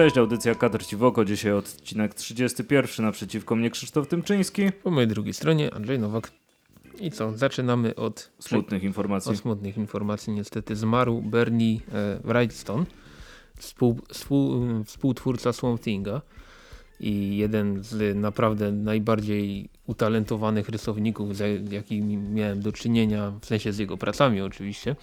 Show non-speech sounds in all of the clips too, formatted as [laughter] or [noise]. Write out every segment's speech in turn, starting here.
Cześć, audycja Kadr Ci w oko. Dzisiaj odcinek 31. Naprzeciwko mnie Krzysztof Tymczyński. Po mojej drugiej stronie Andrzej Nowak. I co, zaczynamy od smutnych informacji. Od smutnych informacji. Niestety zmarł Bernie e, Wrightstone, współ, współ, współtwórca Swamp Thinga i jeden z naprawdę najbardziej utalentowanych rysowników, z jakimi miałem do czynienia, w sensie z jego pracami oczywiście.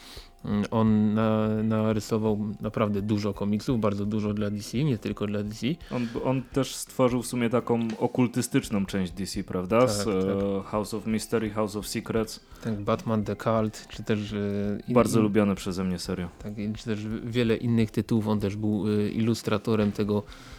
On na, narysował naprawdę dużo komiksów, bardzo dużo dla DC, nie tylko dla DC. On, on też stworzył w sumie taką okultystyczną część DC, prawda? Tak, Z e, tak. House of Mystery, House of Secrets. Tak, Batman The Cult, czy też... E, bardzo in, lubiane przeze mnie serio. Tak, czy też wiele innych tytułów. On też był e, ilustratorem tego E,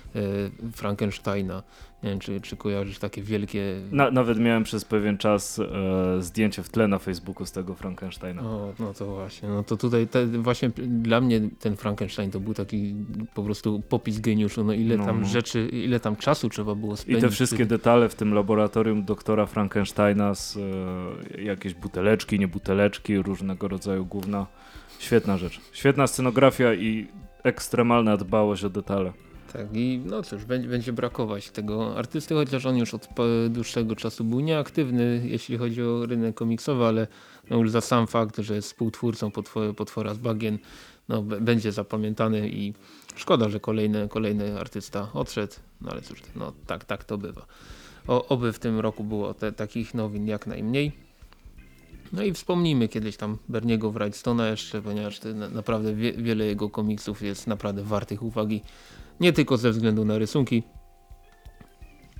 Frankensteina. Nie wiem, czy, czy kojarzysz takie wielkie... Na, nawet miałem przez pewien czas e, zdjęcie w tle na Facebooku z tego Frankensteina. O, no to właśnie. No to tutaj te, właśnie dla mnie ten Frankenstein to był taki po prostu popis geniuszu. No ile no. tam rzeczy, ile tam czasu trzeba było spędzić. I te wszystkie detale w tym laboratorium doktora Frankensteina z e, jakieś buteleczki, nie buteleczki, różnego rodzaju główna. Świetna rzecz. Świetna scenografia i ekstremalna dbałość o detale. Tak i no cóż, będzie, brakować tego artysty, chociaż on już od dłuższego czasu był nieaktywny, jeśli chodzi o rynek komiksowy, ale no już za sam fakt, że jest współtwórcą potwora, z bagien, no, będzie zapamiętany i szkoda, że kolejny, kolejny artysta odszedł, no ale cóż, no tak, tak to bywa. O, oby w tym roku było te, takich nowin jak najmniej. No i wspomnijmy kiedyś tam Berniego Wrightstona jeszcze, ponieważ naprawdę wie, wiele jego komiksów jest naprawdę wartych uwagi. Nie tylko ze względu na rysunki.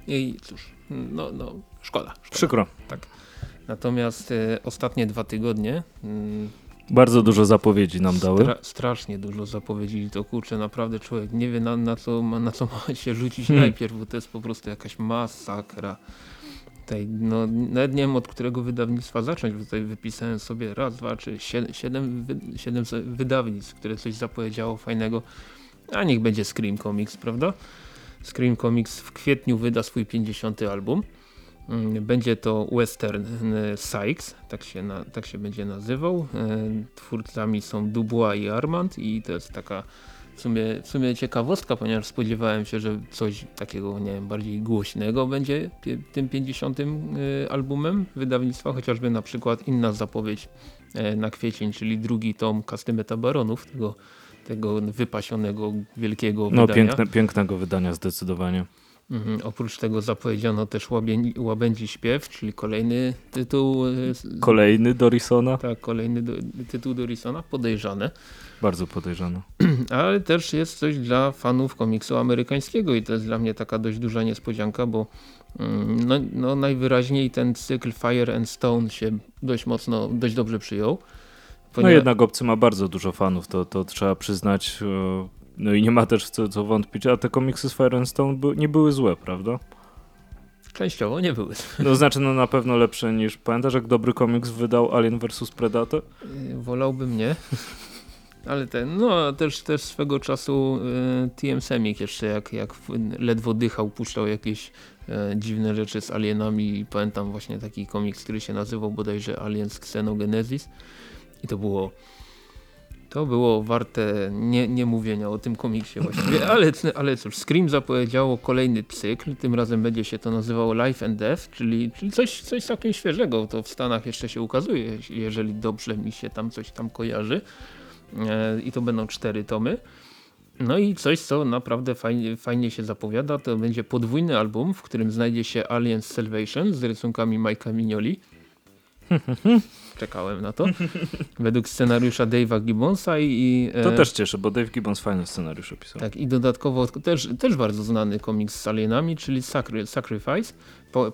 I cóż, no, no szkoda. szkoda. Przykro. Tak. Natomiast e, ostatnie dwa tygodnie... Mm, Bardzo dużo zapowiedzi nam dały. Stra strasznie dużo zapowiedzi. To kurczę, naprawdę człowiek nie wie na, na, co, na co [laughs] ma się rzucić hmm. najpierw, bo to jest po prostu jakaś masakra. Tutaj, no, nawet nie wiem od którego wydawnictwa zacząć, bo tutaj wypisałem sobie raz, dwa, trzy, siedem, siedem, siedem wydawnictw, które coś zapowiedziało fajnego. A niech będzie Scream Comics, prawda? Scream Comics w kwietniu wyda swój 50. album. Mm, będzie to Western e, Sykes, tak się, na, tak się będzie nazywał. E, twórcami są Dubois i Armand i to jest taka w sumie, w sumie ciekawostka, ponieważ spodziewałem się, że coś takiego, nie wiem, bardziej głośnego będzie tym 50. E, albumem wydawnictwa, chociażby na przykład inna zapowiedź na kwiecień, czyli drugi tom Kastymeta Baronów, tego tego wypasionego, wielkiego no, wydania. Piękne, pięknego wydania zdecydowanie. Mhm. Oprócz tego zapowiedziano też Łabędzi, Łabędzi Śpiew, czyli kolejny tytuł. E, kolejny Dorisona? Tak, kolejny do, tytuł Dorisona, podejrzane. Bardzo podejrzane. [clears throat] Ale też jest coś dla fanów komiksu amerykańskiego i to jest dla mnie taka dość duża niespodzianka, bo mm, no, no najwyraźniej ten cykl Fire and Stone się dość mocno, dość dobrze przyjął. Ponieważ... No jednak obcy ma bardzo dużo fanów, to, to trzeba przyznać. E, no i nie ma też co, co wątpić, a te komiksy z Fire and Stone by, nie były złe, prawda? Częściowo nie były. No znaczy no na pewno lepsze niż, pamiętasz jak dobry komiks wydał Alien vs Predator? E, wolałbym nie. [laughs] Ale ten, no też, też swego czasu y, TM Semik jeszcze jak, jak ledwo dychał, puszczał jakieś y, dziwne rzeczy z alienami. Pamiętam właśnie taki komiks, który się nazywał bodajże Aliens Xenogenesis. I to było to było warte nie, nie mówienia o tym komiksie właściwie, [clears throat] ale, ale cóż, Scream zapowiedziało kolejny cykl, tym razem będzie się to nazywało Life and Death, czyli, czyli coś, coś całkiem świeżego, to w Stanach jeszcze się ukazuje, jeżeli dobrze mi się tam coś tam kojarzy e, i to będą cztery tomy. No i coś, co naprawdę fajnie, fajnie się zapowiada, to będzie podwójny album, w którym znajdzie się Aliens Salvation z rysunkami Mike'a Mignoli [laughs] Czekałem na to. [laughs] Według scenariusza Dave'a Gibbonsa i... E, to też cieszę, bo Dave Gibbons fajny scenariusz opisał. Tak i dodatkowo też, też bardzo znany komiks z alienami, czyli Sacri Sacrifice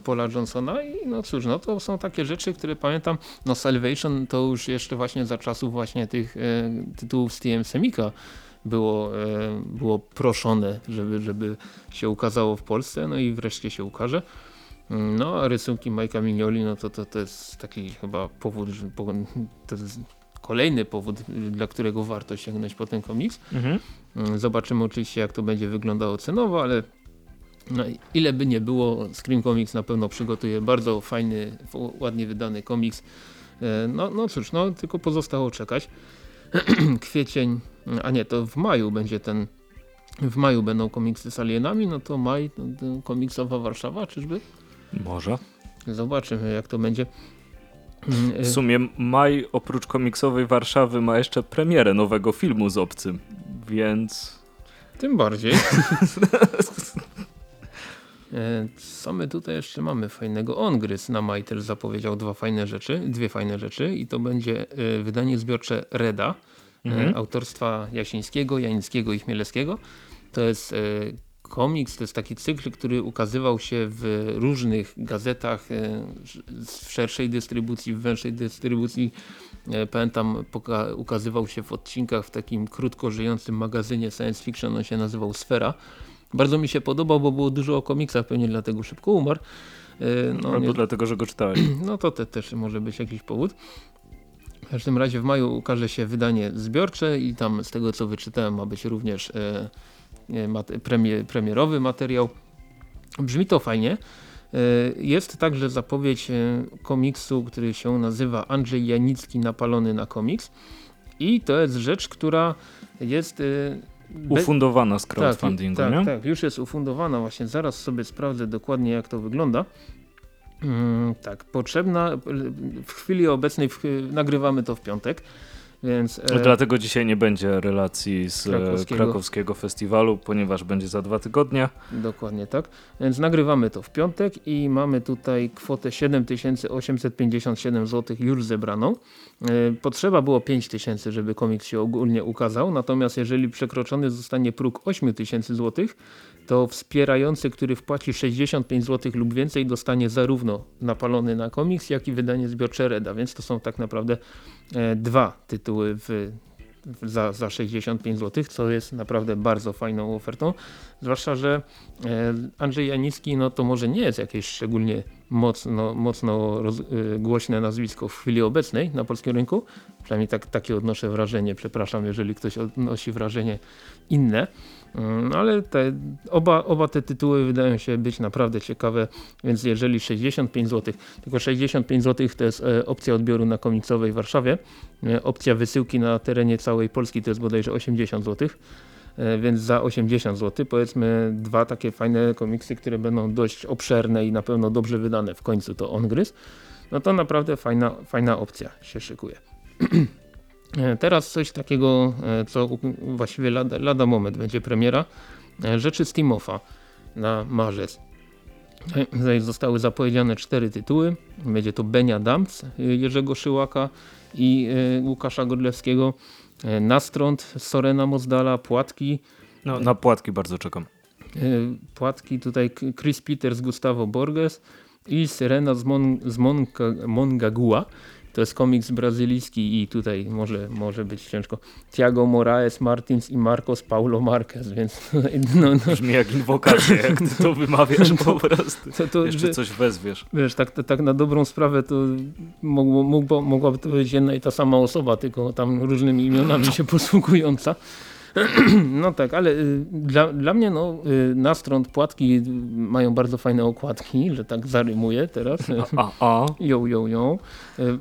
Paula Johnsona i no cóż, no to są takie rzeczy, które pamiętam, no Salvation to już jeszcze właśnie za czasów właśnie tych e, tytułów z TM Semika było, e, było proszone, żeby, żeby się ukazało w Polsce, no i wreszcie się ukaże. No a rysunki Majka Mignoli, no to, to, to jest taki chyba powód, to jest kolejny powód, dla którego warto sięgnąć po ten komiks. Mhm. Mm, zobaczymy oczywiście jak to będzie wyglądało cenowo, ale no, ile by nie było, Scream Comics na pewno przygotuje bardzo fajny, ładnie wydany komiks. E, no, no cóż, no tylko pozostało czekać. [clears throat] Kwiecień, a nie, to w maju będzie ten w maju będą komiksy z alienami, no to maj, no, komiksowa Warszawa, czyżby? Może. Zobaczymy jak to będzie. W sumie maj oprócz komiksowej Warszawy ma jeszcze premierę nowego filmu z obcym, więc... Tym bardziej. [laughs] E, co my tutaj jeszcze mamy fajnego? Ongryz na maj też zapowiedział dwa fajne rzeczy, dwie fajne rzeczy i to będzie e, wydanie zbiorcze Reda e, mhm. autorstwa Jasińskiego, Janickiego i Chmielewskiego. To jest komiks, to jest taki cykl, który ukazywał się w różnych gazetach w szerszej dystrybucji, w węższej dystrybucji. Pamiętam, ukazywał się w odcinkach w takim krótko żyjącym magazynie science fiction, on się nazywał Sfera. Bardzo mi się podobał, bo było dużo o komiksach, pewnie dlatego szybko umarł. E, no, Albo nie... dlatego, że go czytałem. [clears throat] No to te, też może być jakiś powód. W każdym razie w maju ukaże się wydanie zbiorcze i tam z tego co wyczytałem ma być również e, mat premier, premierowy materiał. Brzmi to fajnie. E, jest także zapowiedź e, komiksu, który się nazywa Andrzej Janicki napalony na komiks. I to jest rzecz, która jest e, Ufundowana z crowdfundingu, tak, nie? Tak, tak, już jest ufundowana. Właśnie zaraz sobie sprawdzę dokładnie jak to wygląda. Hmm, tak, potrzebna w chwili obecnej w, nagrywamy to w piątek. Więc, e, Dlatego dzisiaj nie będzie relacji z e, krakowskiego. krakowskiego. festiwalu, ponieważ będzie za dwa tygodnie. Dokładnie tak. Więc nagrywamy to w piątek i mamy tutaj kwotę 7857 zł już zebraną. E, potrzeba było 5000, żeby komiks się ogólnie ukazał, natomiast jeżeli przekroczony zostanie próg 8000 zł, to wspierający, który wpłaci 65 zł lub więcej dostanie zarówno napalony na komiks, jak i wydanie zbiorcze Reda, więc to są tak naprawdę e, dwa tytuły w, za, za 65 zł, co jest naprawdę bardzo fajną ofertą, zwłaszcza, że e, Andrzej Janicki no to może nie jest jakieś szczególnie mocno, mocno roz, e, głośne nazwisko w chwili obecnej na polskim rynku, przynajmniej tak, takie odnoszę wrażenie, przepraszam jeżeli ktoś odnosi wrażenie inne, ale te, oba, oba te tytuły wydają się być naprawdę ciekawe, więc jeżeli 65 zł, tylko 65 zł to jest e, opcja odbioru na komiksowej w Warszawie, e, opcja wysyłki na terenie całej Polski to jest bodajże 80 zł, e, więc za 80 zł powiedzmy dwa takie fajne komiksy, które będą dość obszerne i na pewno dobrze wydane w końcu to Ongryz, no to naprawdę fajna, fajna opcja się szykuje. [clears throat] E, teraz coś takiego, e, co właściwie lada, lada moment będzie premiera. E, rzeczy Steamofa na marzec. Zostały zapowiedziane cztery tytuły. Będzie to Benia Dams, Jerzego Szyłaka i Łukasza Godlewskiego. Nastrąd, Sorena Mozdala, Płatki. No, na Płatki bardzo czekam. Płatki tutaj Chris Peters, Gustavo Borges i Syrena z, Mon, z Monga, Mongagua. To jest komiks brazylijski i tutaj może, może być ciężko. Thiago Moraes, Martins i Marcos Paulo Marquez, więc... [laughs] No, no. Brzmi jak inwokacja, jak ty to wymawiasz po prostu. To, to, Jeszcze coś wezwiesz. Wiesz, tak, tak na dobrą sprawę to mogło, mógł, mogłaby to być jedna i ta sama osoba, tylko tam różnymi imionami [laughs] się posługująca. [clears throat] No tak, ale y, dla, dla mnie no, y, na stron płatki mają bardzo fajne okładki, że tak zarymuję teraz. [laughs] A, a. Ją, ją, ją.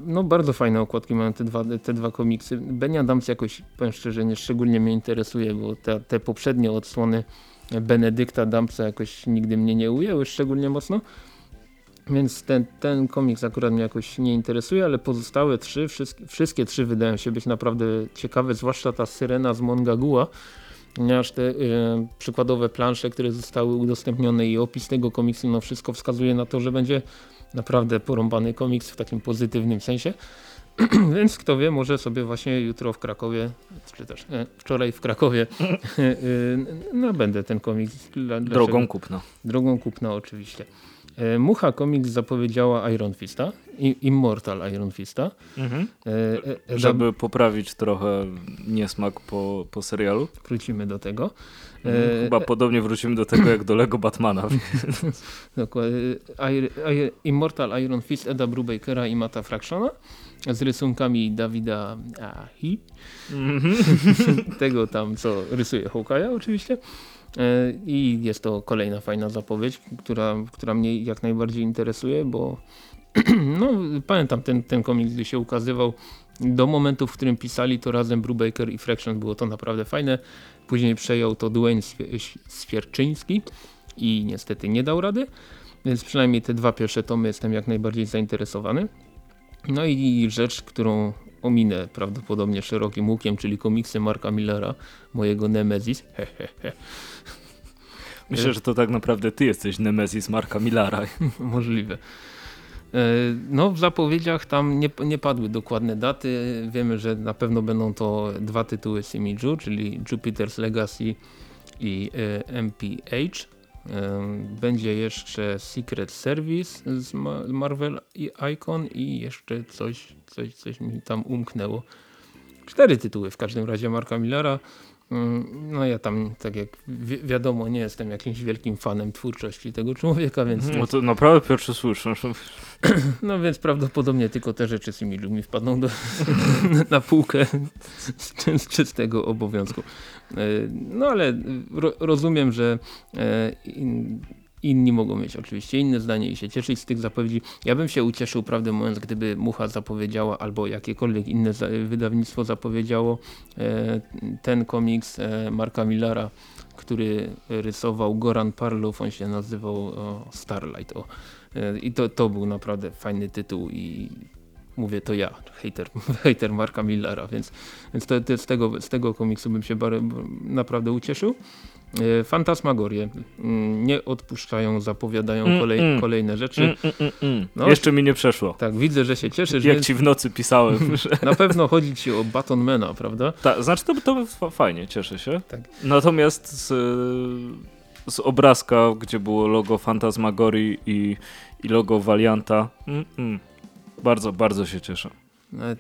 No bardzo fajne okładki mają te dwa, te dwa komiksy. Ben Adams jakoś, powiem szczerze, nie szczególnie mnie interesuje, bo te, te poprzednie odsłony Benedykta Dumpsa jakoś nigdy mnie nie ujęły szczególnie mocno. Więc ten, ten komiks akurat mnie jakoś nie interesuje, ale pozostałe trzy, wszystkie, wszystkie trzy wydają się być naprawdę ciekawe, zwłaszcza ta Syrena z Mongagua, ponieważ te y, przykładowe plansze, które zostały udostępnione i opis tego komiksu, no wszystko wskazuje na to, że będzie naprawdę porąbany komiks w takim pozytywnym sensie. [clears throat] Więc kto wie, może sobie właśnie jutro w Krakowie, czy też e, wczoraj w Krakowie [laughs] nabędę no, ten komiks. Dla, Drogą kupna. Drogą kupna oczywiście. E, Mucha Comics zapowiedziała Iron Fista, Immortal Iron Fista. Mhm. E, e, Żeby poprawić trochę niesmak po, po serialu. Wrócimy do tego. Mhm. Chyba podobnie wrócimy do tego jak do Lego Batmana. [laughs] Dokładnie. Immortal Iron Fist Eda Brubakera i Mata Fractiona z rysunkami Dawida Ahi. Mhm. [laughs] tego tam, co rysuje Hawkeye'a oczywiście. I jest to kolejna fajna zapowiedź, która, która mnie jak najbardziej interesuje, bo [clears throat] no, pamiętam ten, ten komiks, gdy się ukazywał do momentu, w którym pisali to razem Brubaker i Fraction, było to naprawdę fajne. Później przejął to Dwayne Skwierczyński i niestety nie dał rady, więc przynajmniej te dwa pierwsze tomy jestem jak najbardziej zainteresowany. No i rzecz, którą ominę prawdopodobnie szerokim łukiem, czyli komiksy Marka Millera, mojego Nemesis. [laughs] Myślę, że to tak naprawdę ty jesteś Nemesis Marka Millara. [laughs] Możliwe. E, no w zapowiedziach tam nie, nie padły dokładne daty. Wiemy, że na pewno będą to dwa tytuły z Imidżu, czyli Jupiter's Legacy i e, MPH. Będzie jeszcze Secret Service z Marvel Icon i jeszcze coś, coś, coś mi tam umknęło. Cztery tytuły w każdym razie Marka Millera. Mm, no ja tam, tak jak wi wiadomo, nie jestem jakimś wielkim fanem twórczości tego człowieka, więc... No to naprawdę pierwszy słyszę. [clears throat] No więc prawdopodobnie tylko te rzeczy z Emilu mi wpadną do, [laughs] na półkę [laughs] z, z czystego obowiązku. E, no ale ro, rozumiem, że e, Inni mogą mieć oczywiście inne zdanie i się cieszyć z tych zapowiedzi. Ja bym się ucieszył, prawdę mówiąc, gdyby Mucha zapowiedziała albo jakiekolwiek inne wydawnictwo zapowiedziało e, ten komiks e, Marka Millara, który rysował Goran Parlow, on się nazywał Starlight. O. E, I to, to był naprawdę fajny tytuł i mówię to ja, hater, [laughs] hater Marka Millara, więc, więc to, to z, tego, z tego komiksu bym się naprawdę ucieszył. E, Fantasmagorie mm, nie odpuszczają, zapowiadają mm, kolej, mm. kolejne rzeczy. Mm, mm, mm, no, Jeszcze mi nie przeszło. Tak, widzę, że się cieszysz. Jak ci w nocy pisałem. [laughs] Na pewno chodzi ci o Batonmana, prawda? Tak, znaczy to, to fajnie, cieszę się. Tak. Natomiast z, z obrazka, gdzie było logo Fantasmagorii i, i logo Valianta, bardzo, bardzo się cieszę.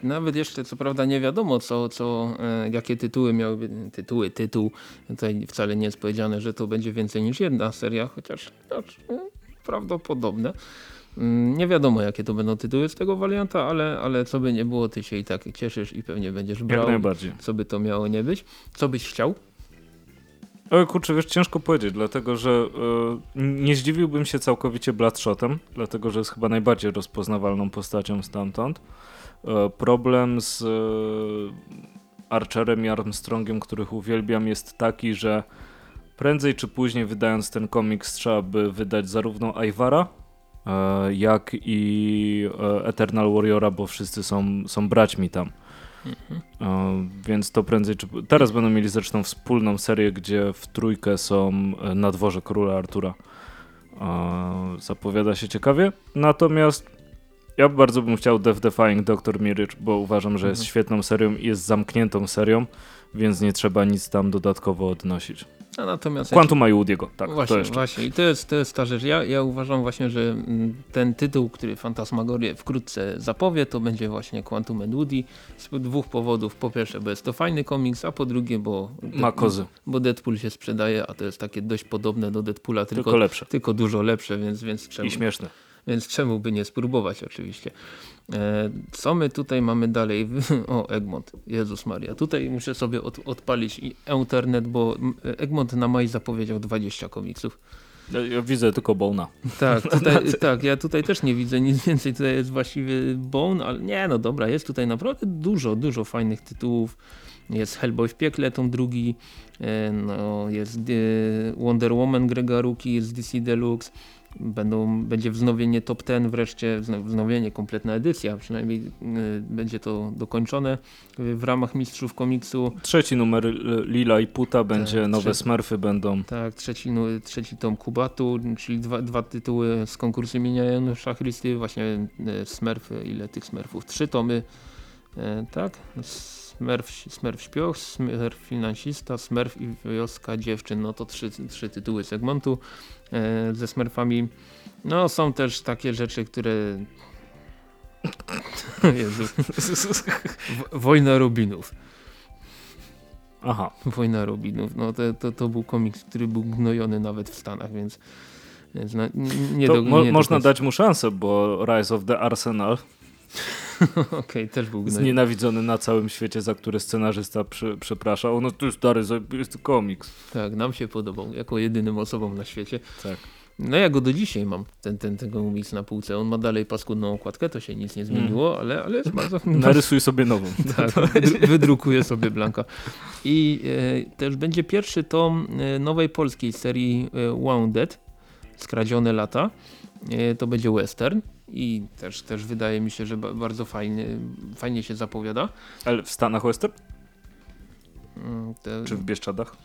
Nawet, jeszcze co prawda nie wiadomo co, co, e, jakie tytuły miałyby, tytuły, tytuł, tutaj wcale nie jest powiedziane, że to będzie więcej niż jedna seria, chociaż, chociaż e, prawdopodobne. Mm, nie wiadomo jakie to będą tytuły z tego warianta, ale, ale co by nie było, ty się i tak cieszysz i pewnie będziesz brał. Jak najbardziej. Co by to miało nie być. Co byś chciał? O kurczę, wiesz, ciężko powiedzieć, dlatego że y, nie zdziwiłbym się całkowicie Bloodshotem, dlatego że jest chyba najbardziej rozpoznawalną postacią stamtąd. E, problem z e, Archerem i Armstrongiem, których uwielbiam, jest taki, że prędzej czy później wydając ten komiks trzeba by wydać zarówno Iwara, e, jak i Eternal Warriora, bo wszyscy są, są braćmi tam. Mhm. Więc to prędzej czy... Teraz będą mieli zresztą wspólną serię, gdzie w trójkę są na dworze króla Artura. Zapowiada się ciekawie. Natomiast ja bardzo bym chciał Death Defying Dr. Mirage, bo uważam, że jest mhm. świetną serią i jest zamkniętą serią, więc nie trzeba nic tam dodatkowo odnosić. A natomiast Quantum ja... Woody'ego, tak. Właśnie, to jeszcze. właśnie. I to jest, to jest ta rzecz. Ja, ja uważam właśnie, że mm, ten tytuł, który Fantasmagorie wkrótce zapowie, to będzie właśnie Quantum and Woody z dwóch powodów. Po pierwsze, bo jest to fajny komiks, a po drugie, bo, Ma kozy. bo Deadpool się sprzedaje, a to jest takie dość podobne do Deadpoola, tylko, tylko lepsze. Tylko dużo lepsze, więc, więc czemu? I śmieszne więc czemu by nie spróbować oczywiście. E, co my tutaj mamy dalej? [laughs] O, Egmont, Jezus Maria. Tutaj muszę sobie od, odpalić internet, bo Egmont na maj zapowiedział 20 komiksów. Ja, ja widzę tylko Bona. Tak, [laughs] tutaj, tak, ja tutaj też nie widzę nic [laughs] więcej. Tutaj jest właściwie Bone, ale nie, no dobra, jest tutaj naprawdę dużo, dużo fajnych tytułów. Jest Hellboy w piekle, tą drugi, e, no, jest e, Wonder Woman Grega Ruki, jest DC Deluxe, Będą, będzie wznowienie top 10, wreszcie wznowienie, kompletna edycja, przynajmniej y, będzie to dokończone w ramach Mistrzów Komiksu. Trzeci numer Lila i Puta będzie, tak, nowe trzeci, Smurfy będą. Tak, trzeci, trzeci tom Kubatu, czyli dwa, dwa tytuły z konkursu imienia Janusza Chrysty, właśnie y, Smurfy, ile tych Smurfów? Trzy tomy, y, tak? Smurf, Smurf Śpioch, Smurf Finansista, Smurf i Wioska Dziewczyn. No to trzy, trzy tytuły segmentu e, ze Smurfami. No są też takie rzeczy, które... [laughs] Jezu. [laughs] Wojna Robinów. Aha. Wojna Robinów. No to, to, to był komiks, który był gnojony nawet w Stanach, więc, więc nie, do, mo nie można dać mu szansę, bo Rise of the Arsenal [laughs] Okej, okay, też był gnoj. Znienawidzony na całym świecie, za który scenarzysta przy, przepraszał. No to stary, jest komiks. Tak, nam się podobał, jako jedynym osobom na świecie. Tak. No ja go do dzisiaj mam, ten, ten, ten komiks na półce. On ma dalej paskudną okładkę, to się nic nie zmieniło, mm. ale, ale jest [laughs] bardzo... Narysuj sobie nową. [laughs] tak, wydrukuję sobie Blanka. I e, też będzie pierwszy tom e, nowej polskiej serii e, Wounded, Skradzione lata. E, to będzie western i też, też wydaje mi się, że bardzo fajnie, fajnie się zapowiada. Ale w Stanach western? Mm, te... Czy w Bieszczadach?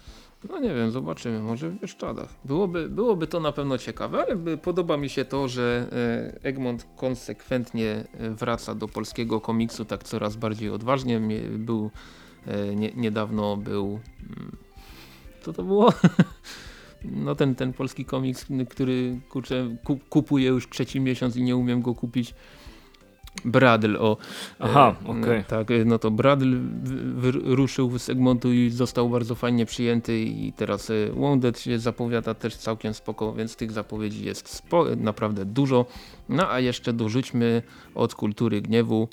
No nie wiem, zobaczymy, może w Bieszczadach. Byłoby, byłoby to na pewno ciekawe, ale podoba mi się to, że e, Egmont konsekwentnie e, wraca do polskiego komiksu tak coraz bardziej odważnie. Był nie, niedawno był mm, co to było? [laughs] no ten, ten polski komiks, który kurczę, kupuję już trzeci miesiąc i nie umiem go kupić. Bradl, o. Aha, e, okej. Okay. Tak, no to Bradl ruszył z Egmontu i został bardzo fajnie przyjęty i teraz e, Wounded się zapowiada też całkiem spoko, więc tych zapowiedzi jest naprawdę dużo. No a jeszcze dorzućmy od Kultury Gniewu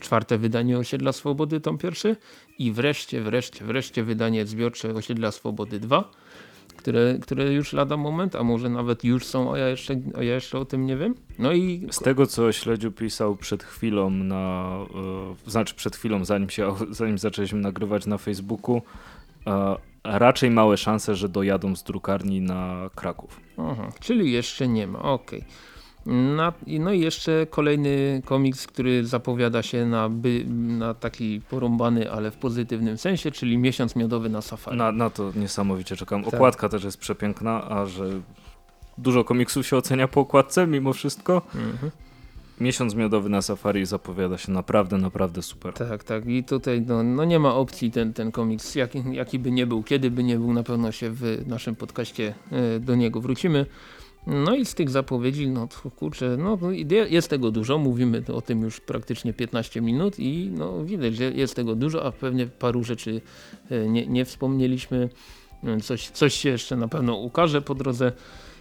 czwarte wydanie Osiedla Swobody, tom pierwszy i wreszcie, wreszcie, wreszcie wydanie zbiorcze Osiedla Swobody 2 które, które już lada moment, a może nawet już są, a ja jeszcze, a ja jeszcze o tym nie wiem. No i... Z tego co Śledziu pisał przed chwilą na, yy, znaczy przed chwilą, zanim, się, [laughs] zanim zaczęliśmy nagrywać na Facebooku, yy, raczej małe szanse, że dojadą z drukarni na Kraków. Aha, czyli jeszcze nie ma, okej. Okay. No i jeszcze kolejny komiks, który zapowiada się na, by, na taki porąbany, ale w pozytywnym sensie, czyli Miesiąc Miodowy na Safari. Na, na to niesamowicie czekam. Tak. Okładka też jest przepiękna, a że dużo komiksów się ocenia po okładce mimo wszystko. Mhm. Miesiąc miodowy na safari zapowiada się naprawdę, naprawdę super. Tak, tak. I tutaj no, no nie ma opcji ten, ten komiks, jaki, jaki by nie był, kiedy by nie był, na pewno się w naszym podcaście y, do niego wrócimy. No i z tych zapowiedzi, no kurczę, no jest tego dużo, mówimy o tym już praktycznie 15 minut i no widać, że jest tego dużo, a pewnie paru rzeczy e, nie, nie wspomnieliśmy. Coś, coś się jeszcze na pewno ukaże po drodze.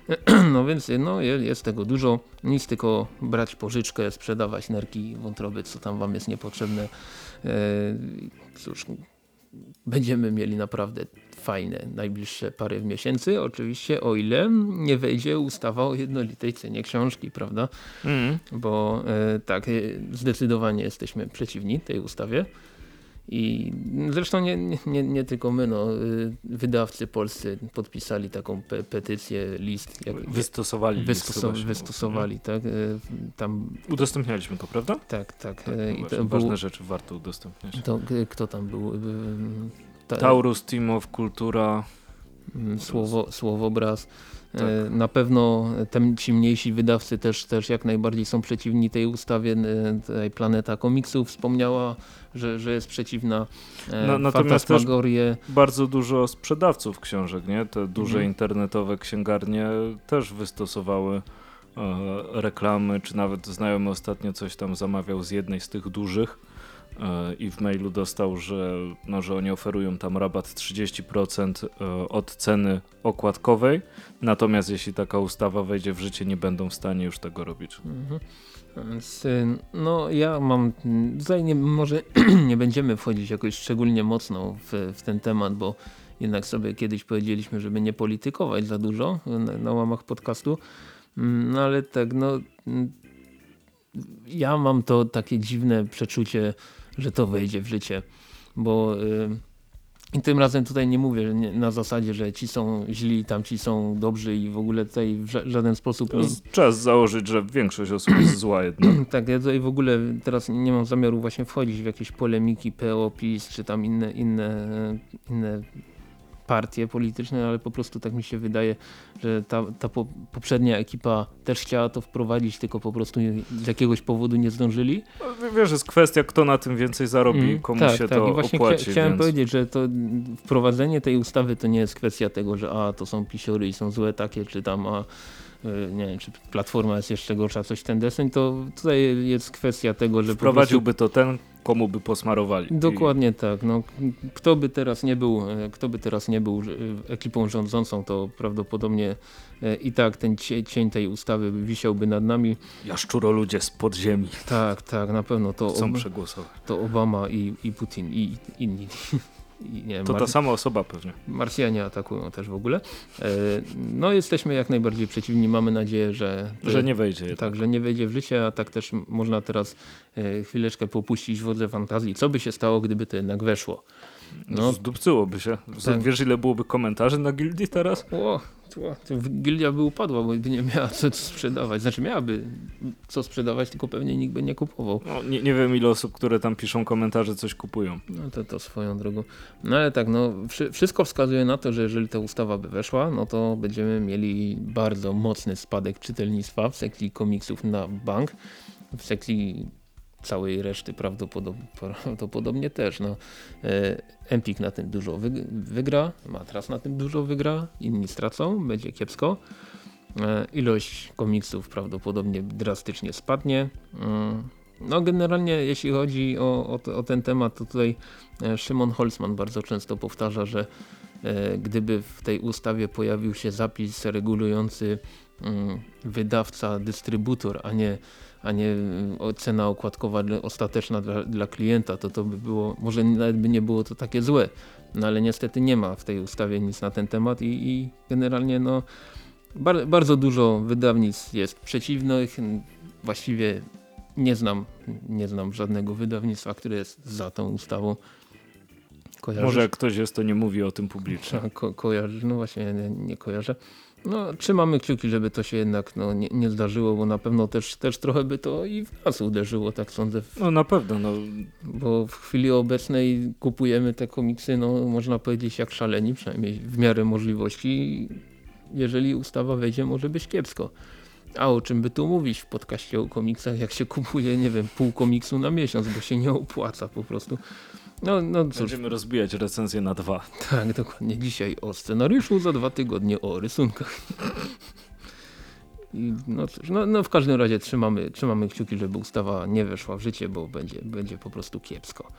[clears throat] No więc no, jest tego dużo. Nic tylko brać pożyczkę, sprzedawać nerki, wątroby, co tam wam jest niepotrzebne. E, cóż, będziemy mieli naprawdę fajne najbliższe parę miesięcy, oczywiście o ile nie wejdzie ustawa o jednolitej cenie książki, prawda? Mm. Bo e, tak, e, zdecydowanie jesteśmy przeciwni tej ustawie. I zresztą nie, nie, nie tylko my, no, y, wydawcy polscy podpisali taką pe petycję, list. Jak, wystosowali. Wystosow list wystosowali, tak. Y, tam... Udostępnialiśmy to, prawda? Tak, tak. tak y, I to ważne był, rzeczy warto udostępniać. To, kto tam był? Ta, Taurus, Timow, Kultura. Mm, słowo, słowobraz. Tak. E, na pewno tem, ci mniejsi wydawcy też, też jak najbardziej są przeciwni tej ustawie. E, tutaj Planeta Komiksów wspomniała, że, że jest przeciwna. E, no, natomiast też bardzo dużo sprzedawców książek, nie? Te duże mhm. internetowe księgarnie też wystosowały reklamy, czy nawet znajomy ostatnio coś tam zamawiał z jednej z tych dużych i w mailu dostał, że, no, że oni oferują tam rabat 30% e, od ceny okładkowej, natomiast jeśli taka ustawa wejdzie w życie, nie będą w stanie już tego robić. Mhm. Więc, y, no ja mam, tutaj nie, może [clears throat] nie będziemy wchodzić jakoś szczególnie mocno w, w ten temat, bo jednak sobie kiedyś powiedzieliśmy, żeby nie politykować za dużo na, na łamach podcastu, mm, no ale tak, no ja mam to takie dziwne przeczucie, że to wejdzie w życie, bo y, i tym razem tutaj nie mówię nie, na zasadzie, że ci są źli, tamci są dobrzy i w ogóle tutaj w ża żaden sposób... Nie... Czas założyć, że większość osób jest [clears throat] zła jednak. [clears throat] tak, ja tutaj w ogóle teraz nie mam zamiaru właśnie wchodzić w jakieś polemiki PO, PiS czy tam inne, inne, inne partie polityczne, ale po prostu tak mi się wydaje, że ta, ta po, poprzednia ekipa też chciała to wprowadzić, tylko po prostu z jakiegoś powodu nie zdążyli. Wiesz, jest kwestia, kto na tym więcej zarobi, mm, komu tak, się tak. to I właśnie opłaci. Chcia, chciałem więc... powiedzieć, że to wprowadzenie tej ustawy to nie jest kwestia tego, że a to są pisiory i są złe takie, czy tam a e, nie wiem, czy platforma jest jeszcze gorsza, coś ten deseń, to tutaj jest kwestia tego, że Wprowadziłby prostu... to ten, komu by posmarowali. Dokładnie tak. No, kto by teraz nie był, e, kto by teraz nie był e, ekipą rządzącą, to prawdopodobnie e, i tak ten cień tej ustawy wisiałby nad nami. Jaszczuro ludzie z podziemi. Tak, tak, na pewno to, Chcą przegłosować. to Obama i, i Putin i inni. Nie, to ta sama osoba pewnie. Marsjanie atakują też w ogóle. E, no jesteśmy jak najbardziej przeciwni. Mamy nadzieję, że... Że nie wejdzie. Tak, że nie wejdzie w życie, a tak też można teraz e, chwileczkę popuścić wodze fantazji. Co by się stało, gdyby to jednak weszło? No, Zdupcyłoby się. Tak. Wiesz ile byłoby komentarzy na gildii teraz? O, gildia by upadła, bo by nie miała co sprzedawać. Znaczy miałaby co sprzedawać, tylko pewnie nikt by nie kupował. No, nie, nie wiem ile osób, które tam piszą komentarze, coś kupują. No to, to swoją drogą. No ale tak, no wszystko wskazuje na to, że jeżeli ta ustawa by weszła, no to będziemy mieli bardzo mocny spadek czytelnictwa w sekcji komiksów na bank. W sekcji całej reszty prawdopodobnie też. No, e, Empik na tym dużo wygra, Matras na tym dużo wygra, inni stracą, będzie kiepsko. E, ilość komiksów prawdopodobnie drastycznie spadnie. Mm, no generalnie jeśli chodzi o, o, o, ten temat, to tutaj e, Szymon Holzman bardzo często powtarza, że gdyby w tej ustawie pojawił się zapis regulujący mm, wydawca, dystrybutor, a nie a nie y, cena okładkowa ostateczna dla, dla klienta, to to by było, może nawet by nie było to takie złe, no ale niestety nie ma w tej ustawie nic na ten temat i, i generalnie no bar, bardzo dużo wydawnictw jest przeciwnych, właściwie nie znam, nie znam żadnego wydawnictwa, które jest za tą ustawą. Kojarzysz? Może jak ktoś jest, to nie mówi o tym publicznie. Ko kojarzysz? No właśnie, nie, nie kojarzę. No, trzymamy kciuki, żeby to się jednak no, nie, nie, zdarzyło, bo na pewno też, też trochę by to i w nas uderzyło, tak sądzę. No na pewno. No. Bo w chwili obecnej kupujemy te komiksy, no można powiedzieć jak szaleni, przynajmniej w miarę możliwości. Jeżeli ustawa wejdzie, może być kiepsko. A o czym by tu mówić w podcaście o komiksach, jak się kupuje, nie wiem, pół komiksu na miesiąc, bo się nie opłaca po prostu. No, no cóż. Będziemy rozbijać recenzję na dwa. Tak, dokładnie. Dzisiaj o scenariuszu, za dwa tygodnie o rysunkach. I no cóż, no, no, w każdym razie trzymamy, trzymamy kciuki, żeby ustawa nie weszła w życie, bo będzie, będzie po prostu kiepsko.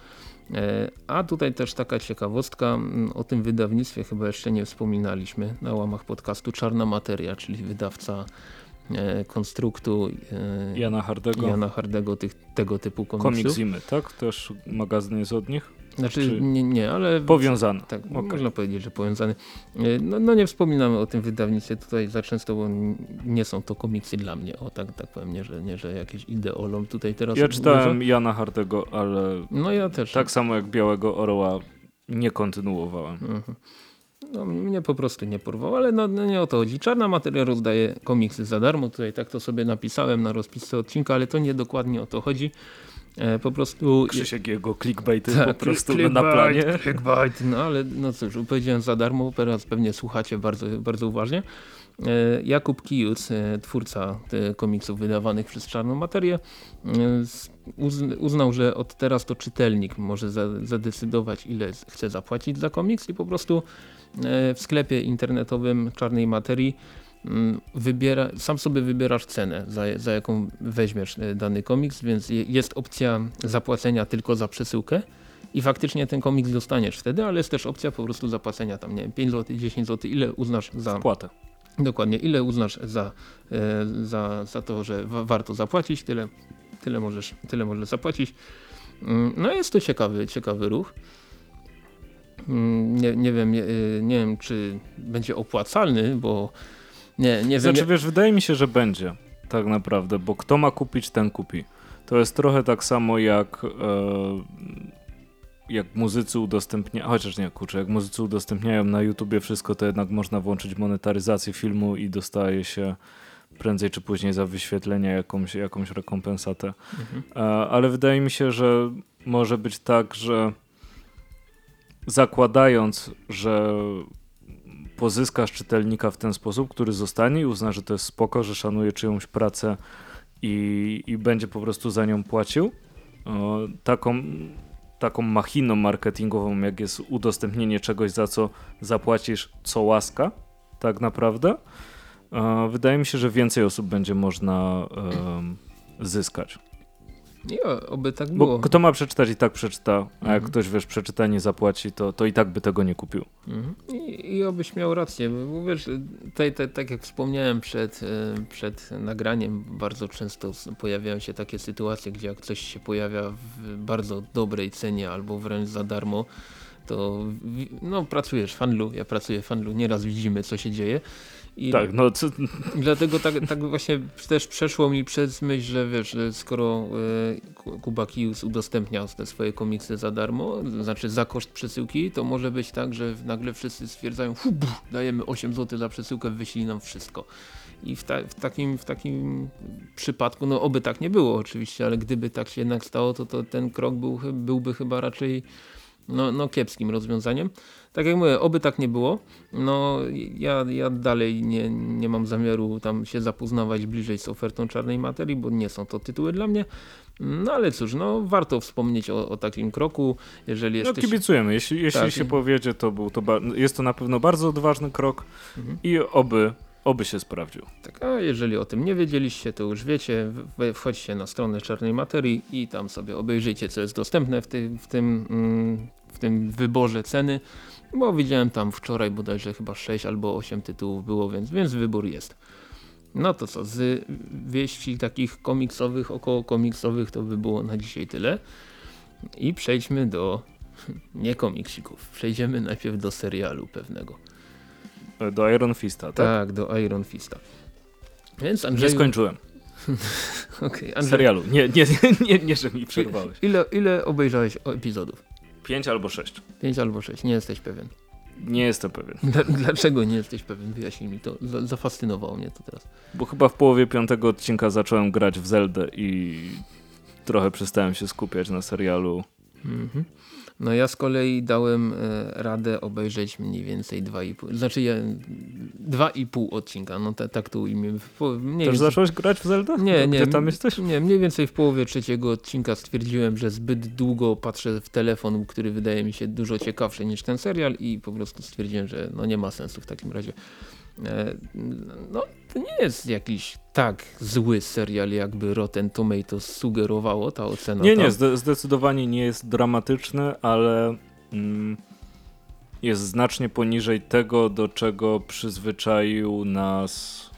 E, a tutaj też taka ciekawostka, o tym wydawnictwie chyba jeszcze nie wspominaliśmy na łamach podcastu Czarna Materia, czyli wydawca konstruktu e, Jana Hardego, Jana Hardego tych, tego typu komiksów. Komik Zimy, tak? Też magazyn jest od nich? Znaczy nie, nie, ale... Powiązany. Tak, okay. można powiedzieć, że powiązany. E, no, no, nie wspominamy o tym wydawnictwie tutaj za często, bo nie są to komiksy dla mnie. O tak, tak powiem, nie że, nie, że jakieś ideolom tutaj teraz... Ja czytałem Jana Hardego, ale no ja też. tak samo jak Białego Orła nie kontynuowałem. Mhm. No, mnie po prostu nie porwał, ale no, no, nie o to chodzi. Czarna materia rozdaje komiksy za darmo. Tutaj tak to sobie napisałem na rozpisce odcinka, ale to nie dokładnie o to chodzi. E, po prostu... Krzysiek jego clickbaity tak, po prostu clickbait, na planie. Clickbait, no ale no cóż, powiedziałem za darmo, teraz pewnie słuchacie bardzo, bardzo uważnie. E, Jakub Kijuc, e, twórca komiksów wydawanych przez Czarną Materię, uznał, że od teraz to czytelnik może zadecydować ile chce zapłacić za komiks i po prostu w sklepie internetowym Czarnej Materii mm, wybiera, sam sobie wybierasz cenę, za, za jaką weźmiesz dany komiks, więc jest opcja zapłacenia tylko za przesyłkę i faktycznie ten komiks dostaniesz wtedy, ale jest też opcja po prostu zapłacenia tam, nie wiem, 5 zł, 10 zł, ile uznasz za... Wpłatę. Dokładnie, ile uznasz za, e, za, za to, że wa warto zapłacić, tyle, tyle, możesz, tyle możesz zapłacić. Mm, no jest to ciekawy, ciekawy ruch. Mm, nie, nie, wiem, nie, nie wiem, czy będzie opłacalny, bo nie, nie znaczy, wiem. wiesz, wydaje mi się, że będzie tak naprawdę, bo kto ma kupić, ten kupi. To jest trochę tak samo jak e, jak muzycy udostępniają, chociaż nie, kurczę, jak muzycy udostępniają na YouTubie wszystko, to jednak można włączyć monetaryzację filmu i dostaje się prędzej czy później za wyświetlenie jakąś, jakąś rekompensatę. Mhm. E, ale wydaje mi się, że może być tak, że zakładając, że pozyskasz czytelnika w ten sposób, który zostanie i uzna, że to jest spoko, że szanuje czyjąś pracę i, i będzie po prostu za nią płacił. taką, taką machiną marketingową, jak jest udostępnienie czegoś, za co zapłacisz co łaska, tak naprawdę. wydaje mi się, że więcej osób będzie można zyskać. Nie, oby tak było. Bo kto ma przeczytać i tak przeczyta, a jak Mhm. ktoś wiesz, przeczyta nie zapłaci, to, to i tak by tego nie kupił. Mhm. I, I obyś miał rację, bo wiesz, tutaj, te- tak jak wspomniałem przed, e, przed nagraniem, bardzo często pojawiają się takie sytuacje, gdzie jak coś się pojawia w bardzo dobrej cenie albo wręcz za darmo, to no, pracujesz w handlu, ja pracuję w handlu, nieraz widzimy co się dzieje. I Tak, no co, Dlatego tak, tak właśnie też przeszło mi przez myśl, że wiesz, że skoro Ku- Kuba Kijus udostępnia te swoje komiksy za darmo, znaczy za koszt przesyłki, to może być tak, że nagle wszyscy stwierdzają, fu, bu, dajemy 8 zł za przesyłkę, wyślij nam wszystko. I w, ta, w, takim, w takim przypadku, no oby tak nie było oczywiście, ale gdyby tak się jednak stało, to, to ten krok był, byłby chyba raczej no, no kiepskim rozwiązaniem. Tak jak mówię, oby tak nie było. No ja, ja dalej nie, nie mam zamiaru tam się zapoznawać bliżej z ofertą czarnej materii, bo nie są to tytuły dla mnie. No ale cóż, no warto wspomnieć o, o takim kroku, jeżeli no jesteś... kibicujemy. Jeśli, jeśli Tak. się powiedzie, to był to jest to na pewno bardzo odważny krok Mhm. i oby, oby się sprawdził. Tak, a jeżeli o tym nie wiedzieliście, to już wiecie, wchodźcie na stronę czarnej materii i tam sobie obejrzyjcie, co jest dostępne w, ty, w, tym, mm, w tym wyborze ceny, bo widziałem tam wczoraj bodajże chyba 6 albo 8 tytułów było, więc, więc wybór jest. No to co, z wieści takich komiksowych, około komiksowych to by było na dzisiaj tyle. I przejdźmy do [laughs] nie komiksików. Przejdziemy najpierw do serialu pewnego. Do Iron Fista, tak? Tak, do Iron Fista. Więc Nie Andrzeju... skończyłem [laughs] Okej, Andrzej, serialu. Nie, nie, [laughs] nie, nie, że mi przerwałeś. Ile, ile obejrzałeś epizodów? Pięć albo sześć. Pięć albo sześć, nie jesteś pewien. Nie jestem pewien. [laughs] Dla- Dlaczego nie jesteś pewien? Wyjaśnij mi to. Za- Zafascynowało mnie to teraz. Bo chyba w połowie piątego odcinka zacząłem grać w Zeldę i trochę przestałem się skupiać na serialu. Mhm. No ja z kolei dałem e, radę obejrzeć mniej więcej 2,5, znaczy ja 2,5 odcinka, no ta, tak ujmę. W po- Mniej Też więcej- zacząłeś grać w Zeldę? Nie, nie. Gdzie tam jesteś? Nie, mniej więcej w połowie trzeciego odcinka stwierdziłem, że zbyt długo patrzę w telefon, który wydaje mi się dużo ciekawszy niż ten serial i po prostu stwierdziłem, że no nie ma sensu w takim razie. E, No, to nie jest jakiś tak zły serial, jakby Rotten Tomatoes sugerowało, ta ocena. Nie, tam. nie, zde zdecydowanie nie jest dramatyczny, ale mm, jest znacznie poniżej tego, do czego przyzwyczaił nas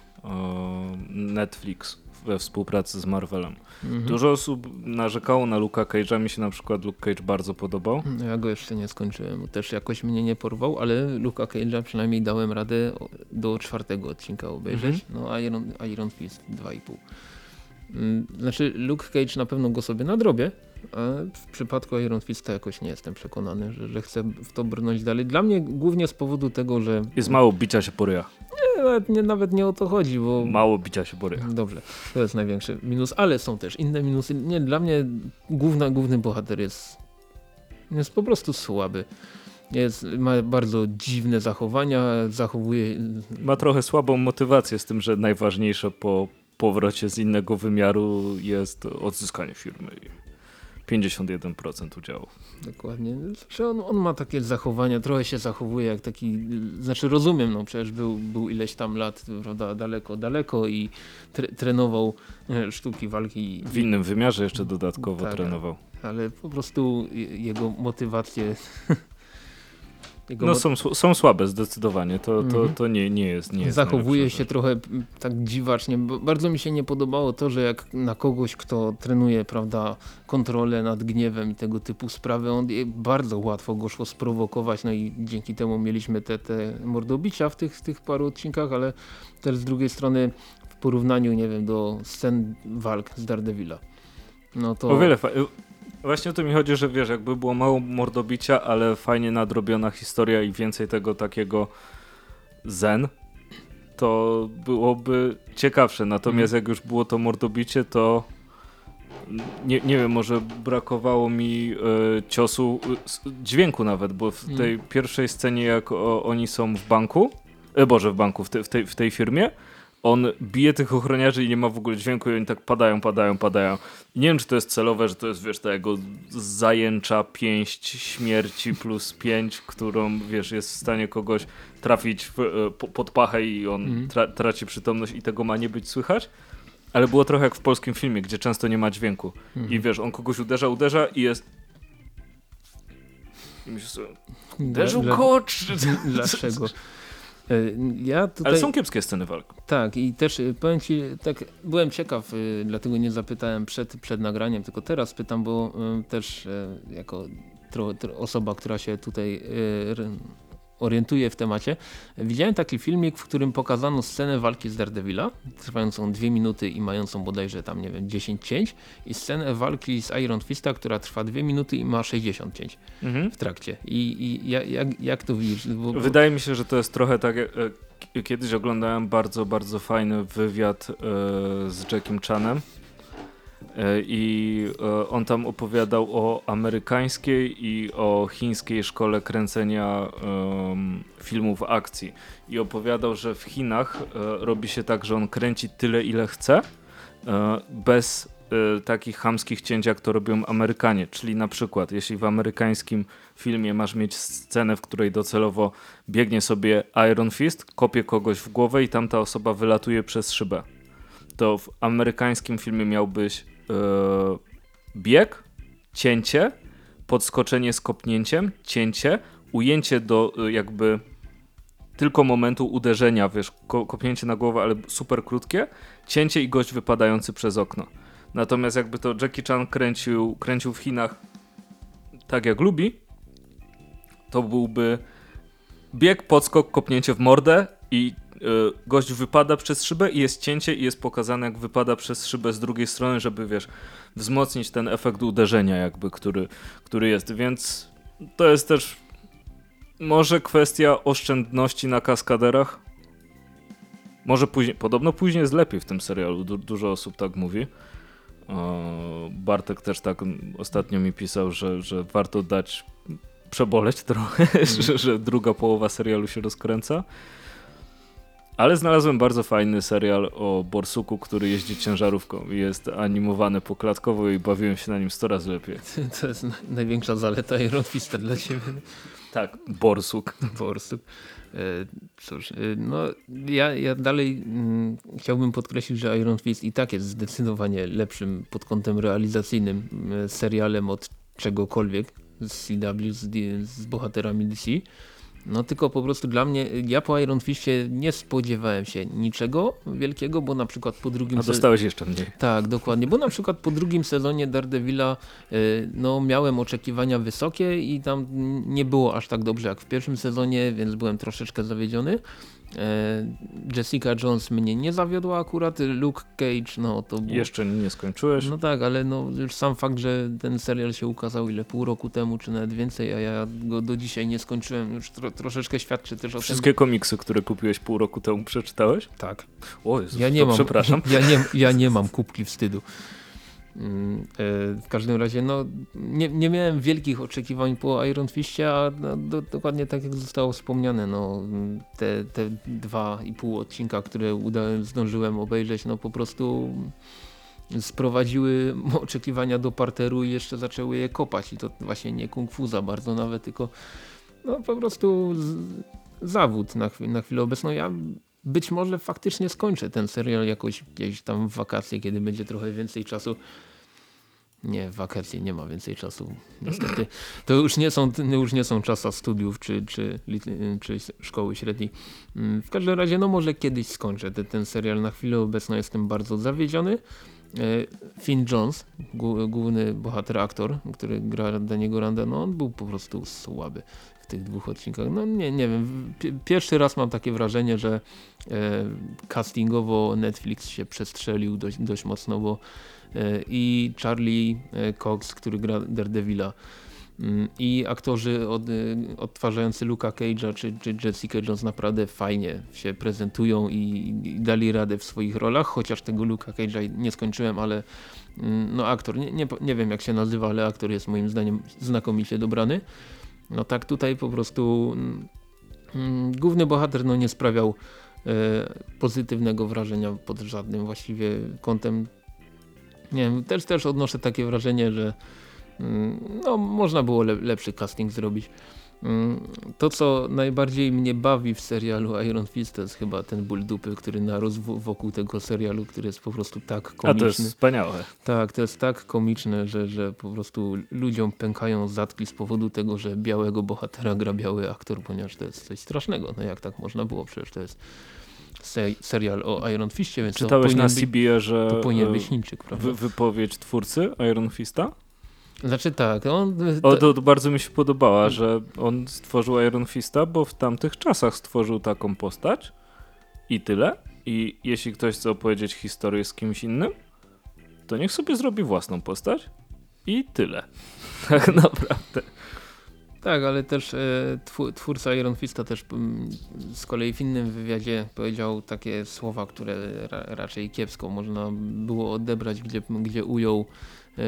Netflix we współpracy z Marvelem. Mhm. Dużo osób narzekało na Luka Cage'a, mi się na przykład Luke Cage bardzo podobał. No Ja go jeszcze nie skończyłem, też jakoś mnie nie porwał, ale Luka Cage'a przynajmniej dałem radę do czwartego odcinka obejrzeć. No a Iron, Iron Fist 2,5. Mm, Znaczy Luke Cage na pewno go sobie nadrobię, a w przypadku Iron Fista jakoś nie jestem przekonany, że, że chcę w to brnąć dalej. Dla mnie głównie z powodu tego, że Jest mało bicia się po ryjach. Nie, nawet, nie, nawet nie o to chodzi, bo Mało bicia się po ryjach. Dobrze, to jest największy minus, ale są też inne minusy. Nie, dla mnie główna, główny bohater jest, jest po prostu słaby. Jest, ma bardzo dziwne zachowania, zachowuje... Ma trochę słabą motywację z tym, że najważniejsze po powrocie z innego wymiaru jest odzyskanie firmy. I 51% udziału. Dokładnie. Znaczy on, on ma takie zachowania, trochę się zachowuje jak taki, znaczy rozumiem, no przecież był, był ileś tam lat, prawda, daleko, daleko i tre, trenował e, sztuki walki. W innym wymiarze jeszcze dodatkowo Tak, trenował. ale po prostu je- jego motywacje. Jego No są, są słabe zdecydowanie, to, to, Mhm. to nie, nie jest nie jest Zachowuje się trochę tak dziwacznie. bo Bardzo mi się nie podobało to, że jak na kogoś, kto trenuje, prawda, kontrolę nad gniewem i tego typu sprawy, on bardzo łatwo go szło sprowokować, no i dzięki temu mieliśmy te, te mordobicia w tych, tych paru odcinkach, ale też z drugiej strony w porównaniu, nie wiem, do scen walk z Daredevila. No to... O wiele Właśnie o to mi chodzi, że wiesz, jakby było mało mordobicia, ale fajnie nadrobiona historia i więcej tego takiego zen, to byłoby ciekawsze. Natomiast jak już było to mordobicie, to nie, nie wiem, może brakowało mi e, ciosu, s- dźwięku nawet, bo w Mm. tej pierwszej scenie jak o, oni są w banku, e, Boże, w banku, w, te, w, tej, w tej firmie, on bije tych ochroniarzy i nie ma w ogóle dźwięku i oni tak padają, padają, padają. I nie wiem, czy to jest celowe, że to jest, wiesz, ta jego zajęcza pięść śmierci plus pięć, którą, wiesz, jest w stanie kogoś trafić w, e, po, pod pachę i on Mhm. tra, traci przytomność i tego ma nie być słychać. Ale było trochę jak w polskim filmie, gdzie często nie ma dźwięku. Mhm. I wiesz, on kogoś uderza, uderza i jest... I myślisz sobie, uderzył kocz! [laughs] Dlaczego? [laughs] E, Ja tutaj... Ale są kiepskie sceny walk. Tak i też y, powiem Ci, tak byłem ciekaw, y, dlatego nie zapytałem przed, przed nagraniem, tylko teraz pytam, bo też jako tro, tro, osoba, która się tutaj orientuje w temacie, widziałem taki filmik, w którym pokazano scenę walki z Daredevila, trwającą dwie minuty i mającą bodajże tam, nie wiem, 10 cięć i scenę walki z Iron Fista, która trwa dwie minuty i ma 60 cięć Mhm. w trakcie. I, i ja- jak, jak to widzisz? Bo, bo, Wydaje mi się, że to jest trochę tak. e, Kiedyś oglądałem bardzo, bardzo fajny wywiad e, z Jackiem Chanem. E, I e, on tam opowiadał o amerykańskiej i o chińskiej szkole kręcenia filmów akcji. I opowiadał, że w Chinach e, robi się tak, że on kręci tyle, ile chce, bez takich chamskich cięć, jak to robią Amerykanie. Czyli na przykład, jeśli w amerykańskim filmie masz mieć scenę, w której docelowo biegnie sobie Iron Fist, kopie kogoś w głowę i tamta osoba wylatuje przez szybę. To w amerykańskim filmie miałbyś e, bieg, cięcie, podskoczenie z kopnięciem, cięcie, ujęcie do e, jakby tylko momentu uderzenia, wiesz, ko kopnięcie na głowę, ale super krótkie, cięcie i gość wypadający przez okno. Natomiast jakby to Jackie Chan kręcił, kręcił w Chinach tak jak lubi, to byłby bieg, podskok, kopnięcie w mordę i gość wypada przez szybę i jest cięcie i jest pokazane jak wypada przez szybę z drugiej strony, żeby wiesz, wzmocnić ten efekt uderzenia jakby, który, który jest, więc to jest też może kwestia oszczędności na kaskaderach. Może później, podobno później jest lepiej w tym serialu, du dużo osób tak mówi. Bartek też tak mm, ostatnio mi pisał, że, że warto dać przeboleć trochę, [laughs] że, że druga połowa serialu się rozkręca. Ale znalazłem bardzo fajny serial o Borsuku, który jeździ ciężarówką i jest animowany poklatkowo i bawiłem się na nim 100 razy lepiej. [laughs] To jest na- największa zaleta Iron Fista dla Ciebie. Tak, Borsuk. [laughs] prostu. E, Cóż, e, no ja, ja dalej mm, chciałbym podkreślić, że Iron Fist i tak jest zdecydowanie lepszym pod kątem realizacyjnym mm, serialem od czegokolwiek z CW, z, z bohaterami DC. No tylko po prostu dla mnie, ja po Iron Fistie nie spodziewałem się niczego wielkiego, bo na przykład po drugim A dostałeś jeszcze mniej. tak, dokładnie, bo na przykład po drugim sezonie Daredevila y, no, miałem oczekiwania wysokie i tam nie było aż tak dobrze jak w pierwszym sezonie, więc byłem troszeczkę zawiedziony. E, Jessica Jones mnie nie zawiodła akurat, Luke Cage, no to było... Jeszcze nie skończyłeś. No tak, ale no, już sam fakt, że ten serial się ukazał ile pół roku temu, czy nawet więcej, a ja go do dzisiaj nie skończyłem, już tro, troszeczkę świadczy też o Wszystkie komiksy, które kupiłeś pół roku temu, przeczytałeś? tym. Tak. O Jezus, Ja nie mam, przepraszam. [laughs] Ja nie, ja nie mam kubki wstydu. Mm, e, W każdym razie no, nie, nie miałem wielkich oczekiwań po Iron Fistie, a no, do, dokładnie tak jak zostało wspomniane, no, te, te dwa i pół odcinka, które udałem, zdążyłem obejrzeć, no po prostu sprowadziły [laughs] oczekiwania do parteru i jeszcze zaczęły je kopać i to właśnie nie kung fu za bardzo nawet, tylko no, po prostu zawód na, chwi- na chwilę obecną. Ja być może faktycznie skończę ten serial jakoś gdzieś tam w wakacje, kiedy będzie trochę więcej czasu. Nie, wakacje nie ma więcej czasu. Niestety. To już nie są, już nie są czasy studiów czy, czy, czy szkoły średniej. Mm, W każdym razie, no może kiedyś skończę ten, ten serial. Na chwilę obecną jestem bardzo zawiedziony. E, Finn Jones, głó- główny bohater, aktor, który gra Daniego Randa, no on był po prostu słaby w tych dwóch odcinkach. No nie, nie wiem, pi- pierwszy raz mam takie wrażenie, że e, castingowo Netflix się przestrzelił dość, dość mocno, bo i Charlie e, Cox, który gra Daredevila mm, i aktorzy od, e, odtwarzający Luka Cage'a czy, czy Jessica Jones naprawdę fajnie się prezentują i, i dali radę w swoich rolach, chociaż tego Luka Cage'a nie skończyłem, ale mm, no aktor, nie, nie, nie wiem jak się nazywa, ale aktor jest moim zdaniem znakomicie dobrany. No tak tutaj po prostu mm, mm, główny bohater no nie sprawiał e, pozytywnego wrażenia pod żadnym właściwie kątem. Nie wiem, też, też odnoszę takie wrażenie, że mm, no, można było le lepszy casting zrobić. Mm, to, co najbardziej mnie bawi w serialu Iron Fist, to jest chyba ten ból dupy, który narósł wokół tego serialu, który jest po prostu tak komiczny. A to jest wspaniałe. Tak, to jest tak komiczne, że, że po prostu ludziom pękają zatki z powodu tego, że białego bohatera gra biały aktor, ponieważ to jest coś strasznego. No jak tak można było? Przecież to jest se serial o Iron Fistie, więc Czytałeś na CBA, że to powinien być Chińczyk, prawda? Wy wypowiedź twórcy Iron Fista? Znaczy tak, on... O, to, to, bardzo mi się podobała, że on stworzył Iron Fista, bo w tamtych czasach stworzył taką postać i tyle. I jeśli ktoś chce opowiedzieć historię z kimś innym, to niech sobie zrobi własną postać i tyle. [laughs] Tak naprawdę. Tak, ale też e, twórca Iron Fista też m, z kolei w innym wywiadzie powiedział takie słowa, które ra, raczej kiepsko można było odebrać, gdzie, gdzie ujął e,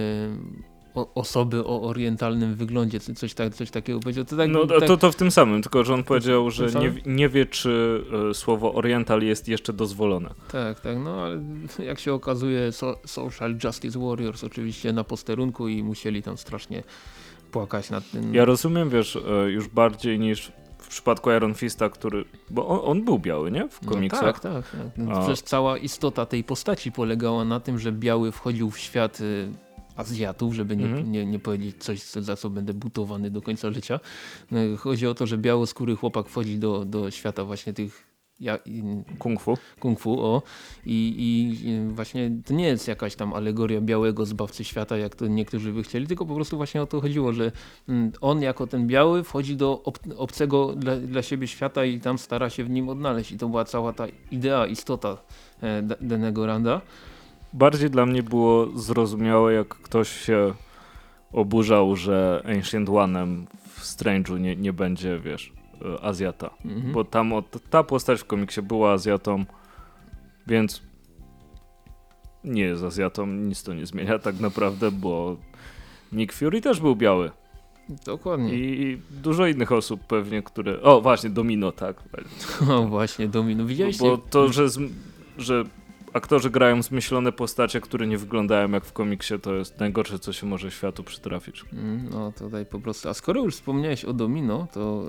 osoby o orientalnym wyglądzie, coś, tak, coś takiego powiedział. To, tak, no tak... to, to w tym samym, tylko że on powiedział, że nie, nie wie, czy y, słowo oriental jest jeszcze dozwolone. Tak, tak, no ale [laughs] jak się okazuje so, Social Justice Warriors oczywiście na posterunku i musieli tam strasznie płakać nad tym. Ja rozumiem, wiesz, e, już bardziej niż w przypadku Iron Fista, który, bo on, on był biały, nie? W no komiksach. No tak, tak. tak. No, przecież cała istota tej postaci polegała na tym, że biały wchodził w świat y, Azjatów, żeby nie, mm -hmm. nie, nie powiedzieć coś, za co będę butowany do końca życia. No, chodzi o to, że białoskóry chłopak wchodzi do, do świata właśnie tych ja, kung fu. Kung fu, o. I, I właśnie to nie jest jakaś tam alegoria białego zbawcy świata, jak to niektórzy by chcieli, tylko po prostu właśnie o to chodziło, że mm, on jako ten biały wchodzi do ob obcego dla, dla siebie świata i tam stara się w nim odnaleźć. I to była cała ta idea, istota e, danego Randa. Bardziej dla mnie było zrozumiałe, jak ktoś się oburzał, że Ancient One'em w Strange'u nie, nie będzie, wiesz, Azjata. Mhm. Bo tam ta postać w komiksie była Azjatą, więc nie jest Azjatą, nic to nie zmienia tak naprawdę, bo Nick Fury też był biały. Dokładnie. I dużo innych osób pewnie, które... O, właśnie, Domino, tak. [laughs] O, właśnie, Domino. Widziałeś? Bo to, że, że aktorzy grają zmyślone postacie, które nie wyglądają jak w komiksie, to jest najgorsze, co się może światu przytrafić. Mm, no tutaj po prostu. A skoro już wspomniałeś o Domino, to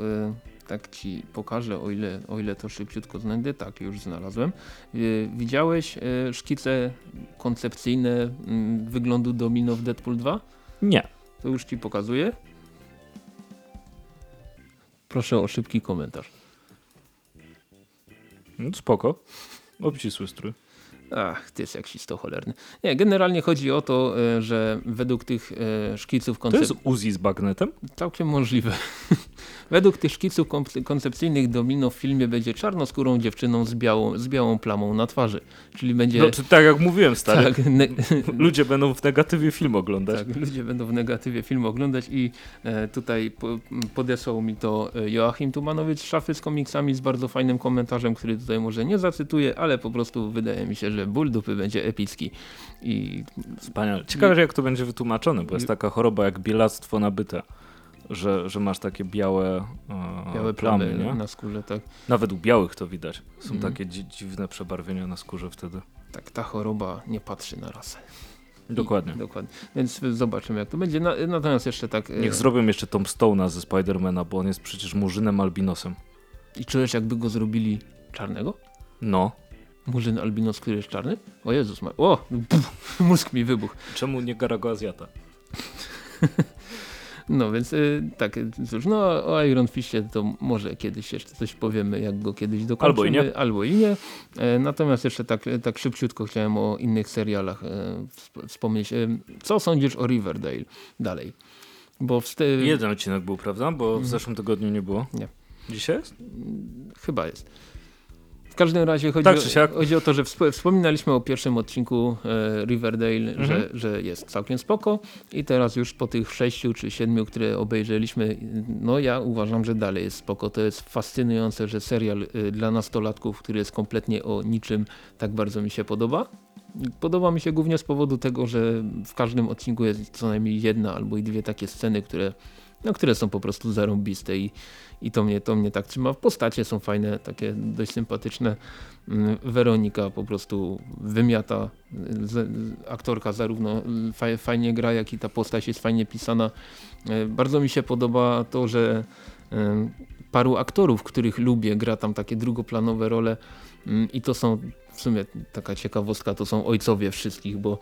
y, tak ci pokażę, o ile, o ile to szybciutko znajdę. Tak, już znalazłem. Y, widziałeś y, szkice koncepcyjne mm, wyglądu Domino w Deadpool 2? Nie. To już ci pokazuję. Proszę o szybki komentarz. No, spoko. Obcisły strój. Ach, ty jest jakiś to cholerny. Nie, generalnie chodzi o to, e, że według tych e, szkiców koncepcyjnych... To jest Uzi z bagnetem? Całkiem możliwe. [laughs] według tych szkiców koncepcyjnych Domino w filmie będzie czarnoskórą dziewczyną z białą, z białą plamą na twarzy. Czyli będzie... No, tak jak mówiłem, stary. Tak, [laughs] ludzie będą w negatywie film oglądać. Tak, ludzie będą w negatywie film oglądać i e, tutaj po, podesłał mi to Joachim Tumanowicz z szafy z komiksami z bardzo fajnym komentarzem, który tutaj może nie zacytuję, ale po prostu wydaje mi się, że ból dupy będzie epicki. I, Wspaniale. Ciekawe, i, jak to będzie wytłumaczone, bo jest taka choroba jak bielactwo nabyte. Że, że masz takie białe, e, białe plamy, plamy na skórze, tak. Nawet u białych to widać. Są mm. takie dzi dziwne przebarwienia na skórze wtedy. Tak, ta choroba nie patrzy na rasę. Dokładnie. I, dokładnie. Więc zobaczymy jak to będzie. Na, natomiast jeszcze tak... E, Niech zrobią jeszcze Tom Stone'a ze Spidermana, bo on jest przecież murzynem albinosem. I czujesz jakby go zrobili czarnego? No. Murzyn albinos, który jest czarny? O Jezus, ma... o, pff, mózg mi wybuchł. Czemu nie Garago Azjata? [laughs] No więc y, tak, cóż, no o Iron Fistie to może kiedyś jeszcze coś powiemy, jak go kiedyś dokończymy. Albo i nie. Albo i nie. E, natomiast jeszcze tak, tak szybciutko chciałem o innych serialach e, wspomnieć. E, co sądzisz o Riverdale dalej? Bo w Jeden odcinek był, prawda? Bo w mhm. zeszłym tygodniu nie było. Nie. Dzisiaj jest? Chyba jest. W każdym razie chodzi, tak, o, chodzi o to, że wspominaliśmy o pierwszym odcinku e, Riverdale, mhm. że, że jest całkiem spoko i teraz już po tych sześciu czy siedmiu, które obejrzeliśmy, no ja uważam, że dalej jest spoko. To jest fascynujące, że serial e, dla nastolatków, który jest kompletnie o niczym, tak bardzo mi się podoba. Podoba mi się głównie z powodu tego, że w każdym odcinku jest co najmniej jedna albo i dwie takie sceny, które no, które są po prostu zarąbiste i, i to, mnie, to mnie tak trzyma. Postacie są fajne, takie dość sympatyczne. Mm, Weronika po prostu wymiata, aktorka zarówno fajnie gra, jak i ta postać jest fajnie pisana. E, bardzo mi się podoba to, że paru aktorów, których lubię, gra tam takie drugoplanowe role mm, i to są w sumie taka ciekawostka, to są ojcowie wszystkich, bo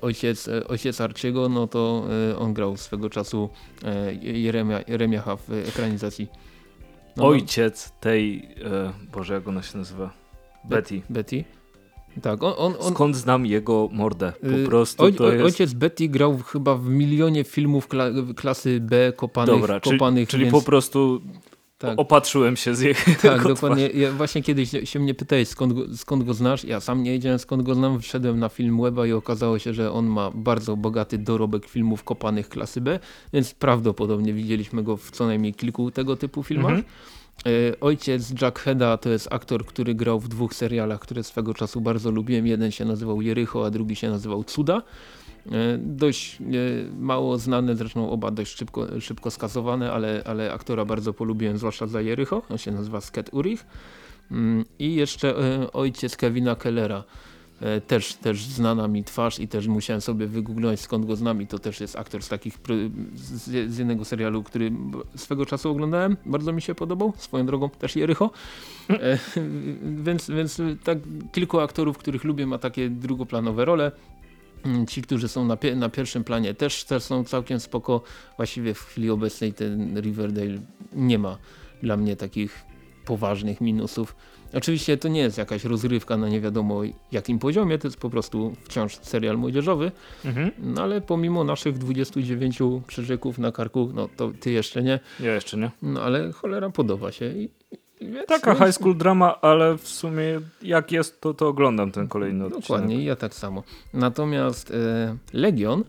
ojciec, ojciec Arciego, no to on grał swego czasu Jeremia, Jeremiacha w ekranizacji. No. Ojciec tej, Boże jak ona się nazywa? Betty. Betty. Tak, on, on, on, Skąd znam jego mordę? Po y, prostu oj, to jest... Ojciec Betty grał chyba w milionie filmów kla klasy B kopanych. Dobra, kopanych, czyli, czyli więc... po prostu tak. opatrzyłem się z jego Tak, [laughs] dokładnie. Ja właśnie kiedyś się mnie pytałeś skąd go, skąd go znasz. Ja sam nie wiedziałem skąd go znam. Wszedłem na film Weba i okazało się, że on ma bardzo bogaty dorobek filmów kopanych klasy B, więc prawdopodobnie widzieliśmy go w co najmniej kilku tego typu filmach. Mhm. E, ojciec Jack Heda to jest aktor, który grał w dwóch serialach, które swego czasu bardzo lubiłem. Jeden się nazywał Jericho, a drugi się nazywał Cuda. E, dość e, mało znane, zresztą oba dość szybko, szybko skasowane, ale, ale aktora bardzo polubiłem, zwłaszcza za Jericho. On się nazywa Sket Urich. Mm, I jeszcze ojciec Kevina Kellera. E, też, też znana mi twarz i też musiałem sobie wygooglować skąd go znam i to też jest aktor z takich z, jednego serialu, który swego czasu oglądałem, bardzo mi się podobał, swoją drogą też Jericho, e, [laughs] więc, więc tak kilku aktorów, których lubię ma takie drugoplanowe role, Ci, którzy są na, na, pierwszym planie też, też są całkiem spoko. Właściwie w chwili obecnej ten Riverdale nie ma dla mnie takich poważnych minusów. Oczywiście to nie jest jakaś rozrywka na nie wiadomo jakim poziomie, to jest po prostu wciąż serial młodzieżowy, mhm. no ale pomimo naszych 29 krzyżyków na karku, no to ty jeszcze nie. Ja jeszcze nie. No ale cholera podoba się i, więc, Taka high school drama, ale w sumie jak jest, to, to oglądam ten kolejny odcinek. Dokładnie, ja tak samo. Natomiast e, Legion,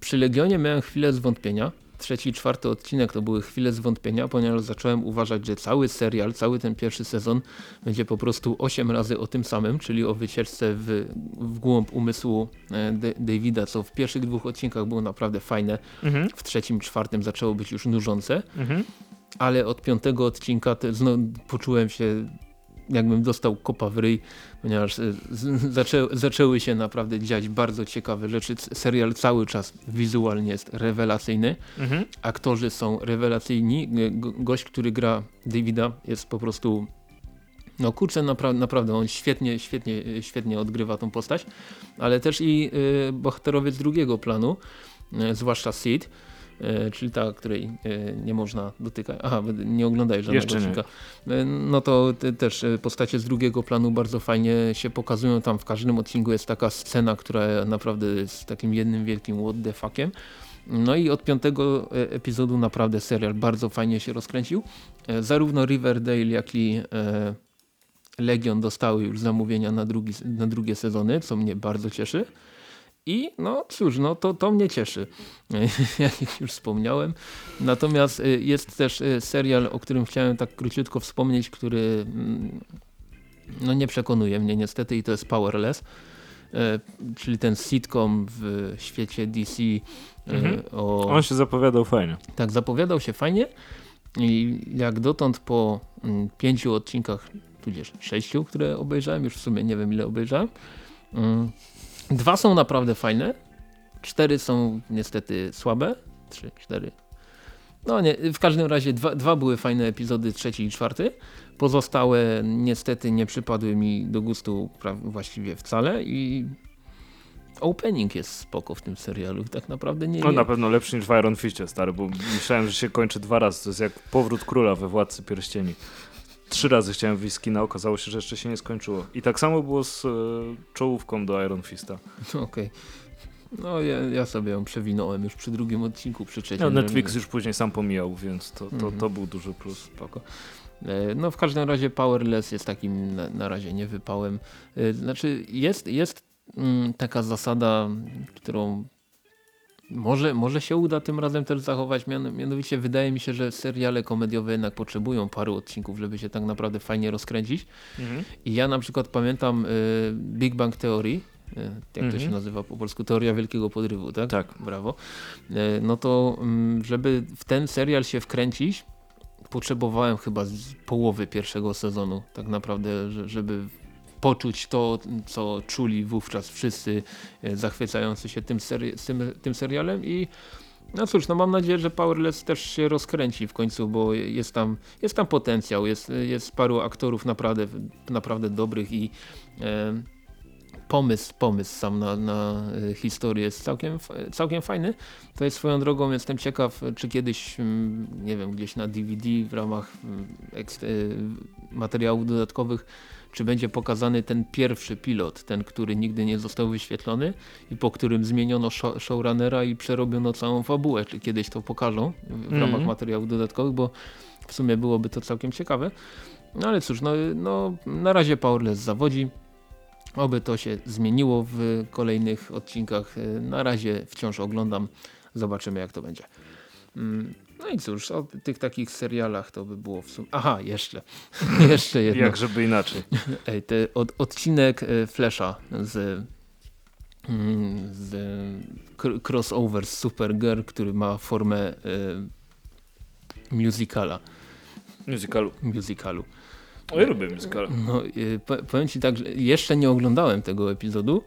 przy Legionie miałem chwilę zwątpienia, trzeci, czwarty odcinek to były chwile zwątpienia, ponieważ zacząłem uważać, że cały serial, cały ten pierwszy sezon będzie po prostu 8 razy o tym samym, czyli o wycieczce w, w głąb umysłu e, Davida, co w pierwszych dwóch odcinkach było naprawdę fajne, mhm. w trzecim, czwartym zaczęło być już nużące. Mhm. Ale od piątego odcinka znowu poczułem się jakbym dostał kopa w ryj, ponieważ e, zaczę, zaczęły się naprawdę dziać bardzo ciekawe rzeczy. Serial cały czas wizualnie jest rewelacyjny. Mhm. Aktorzy są rewelacyjni. Gość, który gra Davida jest po prostu no kurczę, napra naprawdę on świetnie, świetnie, świetnie odgrywa tą postać, ale też i y, bohaterowie z drugiego planu, y, zwłaszcza Sid, E, czyli ta, której e, nie można dotykać. Aha, nie oglądaj żadnego Jeszcze odcinka. Nie. E, no to też postacie z drugiego planu bardzo fajnie się pokazują. Tam w każdym odcinku jest taka scena, która naprawdę jest takim jednym wielkim what the fuckiem. No i od piątego epizodu naprawdę serial bardzo fajnie się rozkręcił. Zarówno Riverdale, jak i Legion dostały już zamówienia na, drugi, na drugie sezony, co mnie bardzo cieszy. I no cóż, no to, to mnie cieszy, [laughs] jak już wspomniałem. Natomiast y, jest też y, serial, o którym chciałem tak króciutko wspomnieć, który mm, no nie przekonuje mnie niestety i to jest Powerless. E, czyli ten sitcom w świecie DC. Mhm. O... On się zapowiadał fajnie. Tak, zapowiadał się fajnie i jak dotąd po mm, pięciu odcinkach, tudzież sześciu, które obejrzałem, już w sumie nie wiem ile obejrzałem, mm, Dwa są naprawdę fajne, cztery są niestety słabe, trzy, cztery. No nie, w każdym razie dwa, dwa były fajne epizody, trzeci i czwarty. Pozostałe niestety nie przypadły mi do gustu właściwie wcale i opening jest spoko w tym serialu. Tak naprawdę nie. No na pewno lepszy niż w Iron Fistie, stary, bo myślałem, że się kończy dwa razy. To jest jak powrót króla we Władcy Pierścieni. Trzy razy chciałem wyjść z kina, okazało się, że jeszcze się nie skończyło. I tak samo było z e, czołówką do Iron Fista. [laughs] Okej. Okay. No ja, ja, sobie ją przewinąłem już przy drugim odcinku, przy trzecim. No, Netflix już później sam pomijał, więc to, to, to mhm. był duży plus. Spoko. E, no w każdym razie Powerless jest takim na, na razie niewypałem. E, znaczy jest, jest mm, taka zasada, którą może, może się uda tym razem też zachować, mianowicie wydaje mi się, że seriale komediowe jednak potrzebują paru odcinków, żeby się tak naprawdę fajnie rozkręcić. Mhm. I ja na przykład pamiętam y, Big Bang Theory, y, jak mhm. to się nazywa po polsku, Teoria Wielkiego Podrywu, tak? Tak. Brawo. Y, no to y, żeby w ten serial się wkręcić, potrzebowałem chyba z połowy pierwszego sezonu tak naprawdę, żeby poczuć to, co czuli wówczas wszyscy e, zachwycający się tym, seri tym, tym serialem i No cóż, no mam nadzieję, że Powerless też się rozkręci w końcu, bo jest tam, jest tam potencjał, jest, jest paru aktorów naprawdę, naprawdę dobrych i e, pomysł, pomysł sam na, na e, historię jest całkiem, całkiem fajny. To jest swoją drogą, jestem ciekaw, czy kiedyś, mm, nie wiem, gdzieś na DVD w ramach mm, e, materiałów dodatkowych czy będzie pokazany ten pierwszy pilot, ten, który nigdy nie został wyświetlony i po którym zmieniono showrunnera i przerobiono całą fabułę, czy kiedyś to pokażą w mm -hmm. ramach materiałów dodatkowych, bo w sumie byłoby to całkiem ciekawe. No ale cóż, no, no na razie Powerless zawodzi. Oby to się zmieniło w kolejnych odcinkach. Na razie wciąż oglądam. Zobaczymy jak to będzie. No i cóż, o tych takich serialach to by było w sumie... Aha, jeszcze. [laughs] jeszcze jedno. Jak żeby inaczej. [laughs] Ej, te od, odcinek e, Flasha z, mm, z crossover z Supergirl, który ma formę y, musicala. Musicalu. Musicalu. O, ja lubię musical. No, y, powiem ci tak, że jeszcze nie oglądałem tego epizodu,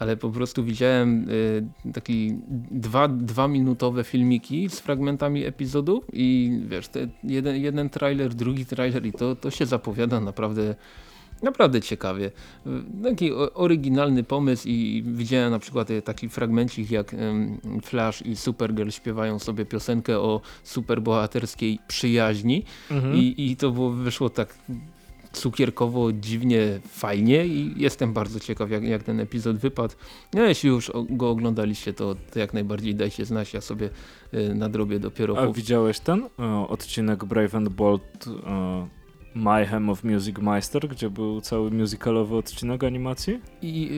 ale po prostu widziałem y, taki dwa, dwa minutowe filmiki z fragmentami epizodu i wiesz, jeden, jeden trailer, drugi trailer i to, to się zapowiada naprawdę naprawdę ciekawie. Taki oryginalny pomysł i widziałem na przykład taki fragmencik jak Flash i Supergirl śpiewają sobie piosenkę o superbohaterskiej przyjaźni mhm. I, i to było, wyszło tak cukierkowo, dziwnie, fajnie i jestem bardzo ciekaw jak, jak ten epizod wypadł. No, jeśli już go oglądaliście to, to jak najbardziej dajcie znać, ja sobie y, nadrobię dopiero. A widziałeś ten y, odcinek Brave and Bold y, Mayhem of Music Meister, gdzie był cały musicalowy odcinek animacji. I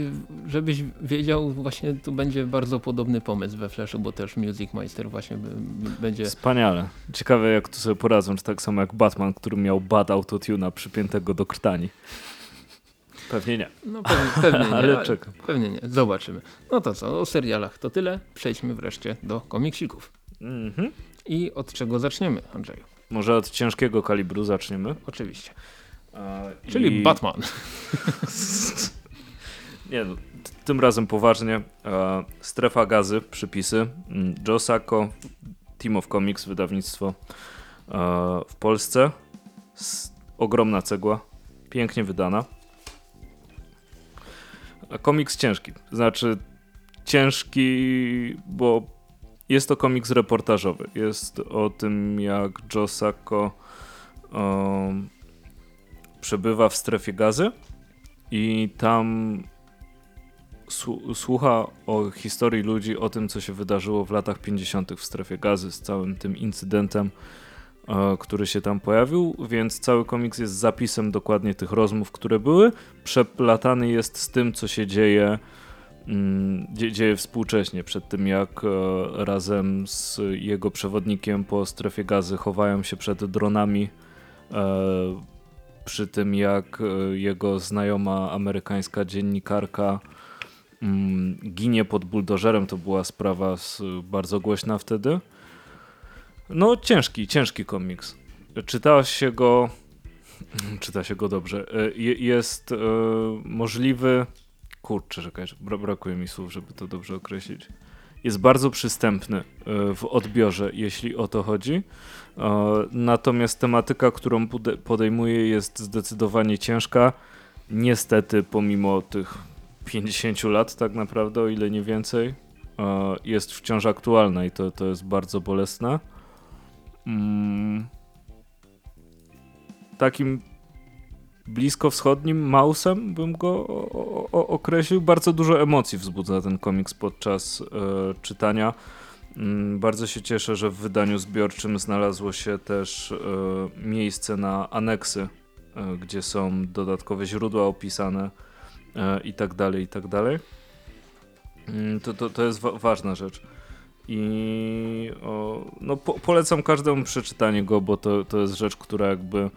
y, żebyś wiedział, właśnie tu będzie bardzo podobny pomysł we Flashu, bo też Music Meister właśnie będzie... Wspaniale. Ciekawe jak tu sobie poradzą, czy tak samo jak Batman, który miał bad autotuna przypiętego do krtani. Pewnie nie. No pewnie, pewnie [laughs] nie. ale czekam. Pewnie nie. Zobaczymy. No to co, o serialach to tyle. Przejdźmy wreszcie do komiksików. Mhm. I od czego zaczniemy, Andrzeju? Może od ciężkiego kalibru zaczniemy. Oczywiście. E, Czyli i... Batman. [laughs] Nie no, tym razem poważnie. E, strefa gazy, przypisy. Mm, Joe Sacco, Team of Comics, wydawnictwo e, w Polsce. S ogromna cegła, pięknie wydana. A komiks ciężki, znaczy ciężki, bo jest to komiks reportażowy. Jest o tym, jak Joe Sacco um, przebywa w strefie gazy i tam słucha o historii ludzi, o tym, co się wydarzyło w latach 50. w strefie gazy z całym tym incydentem, e, który się tam pojawił, więc cały komiks jest zapisem dokładnie tych rozmów, które były. Przeplatany jest z tym, co się dzieje dzieje współcześnie, przed tym jak e, razem z jego przewodnikiem po strefie gazy chowają się przed dronami, e, przy tym jak e, jego znajoma amerykańska dziennikarka mm, ginie pod buldożerem, to była sprawa bardzo głośna wtedy. No ciężki, ciężki komiks. Czytałeś się go, [clears throat] czyta się go dobrze, jest możliwy kurczę, czekaj, brakuje mi słów, żeby to dobrze określić. Jest bardzo przystępny e, w odbiorze, jeśli o to chodzi. E, natomiast tematyka, którą podejmuje jest zdecydowanie ciężka. Niestety, pomimo tych 50 lat tak naprawdę, o ile nie więcej, e, jest wciąż aktualna i to, to jest bardzo bolesne. Mm. Takim bliskowschodnim Mausem bym go określił. Bardzo dużo emocji wzbudza ten komiks podczas e, czytania. Mm, bardzo się cieszę, że w wydaniu zbiorczym znalazło się też e, miejsce na aneksy, e, gdzie są dodatkowe źródła opisane e, i tak dalej, i tak dalej. Mm, to, to, to jest wa ważna rzecz. I o, no, po polecam każdemu przeczytanie go, bo to, to jest rzecz, która jakby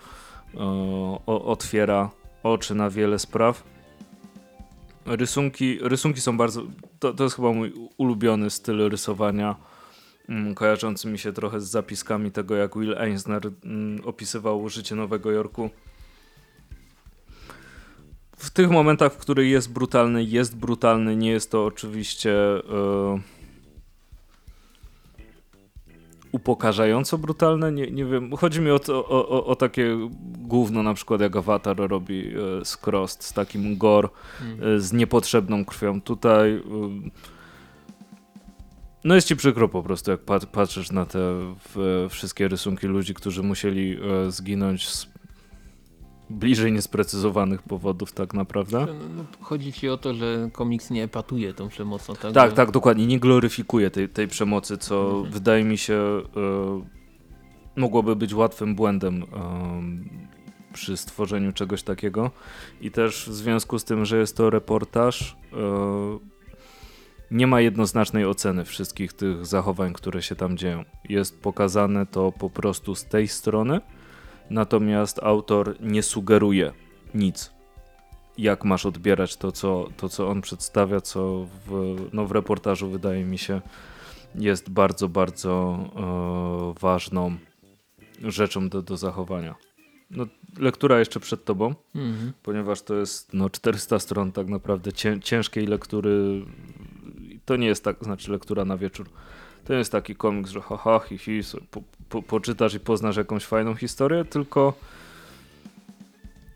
o, otwiera oczy na wiele spraw. Rysunki, rysunki są bardzo. To, to jest chyba mój ulubiony styl rysowania, mm, kojarzący mi się trochę z zapiskami tego, jak Will Eisner mm, opisywał życie Nowego Jorku. W tych momentach, w których jest brutalny, jest brutalny. Nie jest to oczywiście. Yy, upokarzająco brutalne, nie, nie wiem, chodzi mi o, to, o, o, o takie główno na przykład jak Avatar robi e, z Crost, z takim gore, e, z niepotrzebną krwią. Tutaj e, no jest ci przykro po prostu, jak pat, patrzysz na te w, wszystkie rysunki ludzi, którzy musieli e, zginąć z bliżej niesprecyzowanych powodów tak naprawdę. No, no, chodzi ci o to, że komiks nie epatuje tą przemocą, tak? Tak, tak, dokładnie. Nie gloryfikuje tej, tej przemocy, co mhm. wydaje mi się e, mogłoby być łatwym błędem e, przy stworzeniu czegoś takiego. I też w związku z tym, że jest to reportaż, e, nie ma jednoznacznej oceny wszystkich tych zachowań, które się tam dzieją. Jest pokazane to po prostu z tej strony, natomiast autor nie sugeruje nic. Jak masz odbierać to, co, to, co on przedstawia, co w, no w reportażu wydaje mi się jest bardzo, bardzo e, ważną rzeczą do, do zachowania. No, lektura jeszcze przed tobą, mhm. ponieważ to jest no, 400 stron tak naprawdę cię, ciężkiej lektury to nie jest tak, znaczy lektura na wieczór. To jest taki komiks, że haha, hi, hi, po, po, poczytasz i poznasz jakąś fajną historię, tylko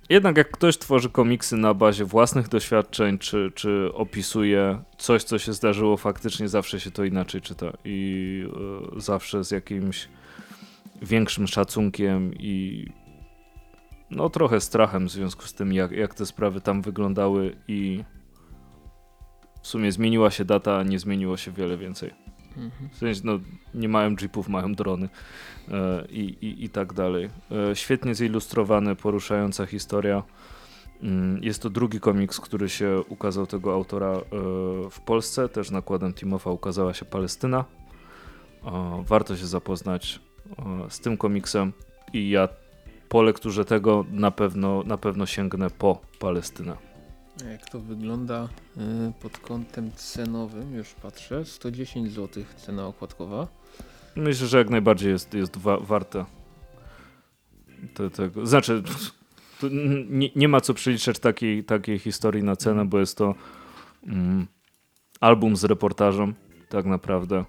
jednak jak ktoś tworzy komiksy na bazie własnych doświadczeń, czy, czy opisuje coś, co się zdarzyło faktycznie, zawsze się to inaczej czyta i y, zawsze z jakimś większym szacunkiem i no trochę strachem w związku z tym, jak, jak te sprawy tam wyglądały i w sumie zmieniła się data, nie zmieniło się wiele więcej. Mhm. W sensie, no, nie mają jeepów, mają drony e, i, i, tak dalej. E, świetnie zilustrowany, poruszająca historia. Mm, jest to drugi komiks, który się ukazał tego autora e, w Polsce. Też nakładem Timofa ukazała się Palestyna. Warto się zapoznać z tym komiksem i ja po lekturze tego na pewno, na pewno sięgnę po Palestynę. Jak to wygląda y, pod kątem cenowym, już patrzę, 110 zł cena okładkowa. Myślę, że jak najbardziej jest, jest wa tego. Znaczy, nie, nie, ma co przeliczać takiej, takiej historii na cenę, bo jest to mm, album z reportażem, tak naprawdę.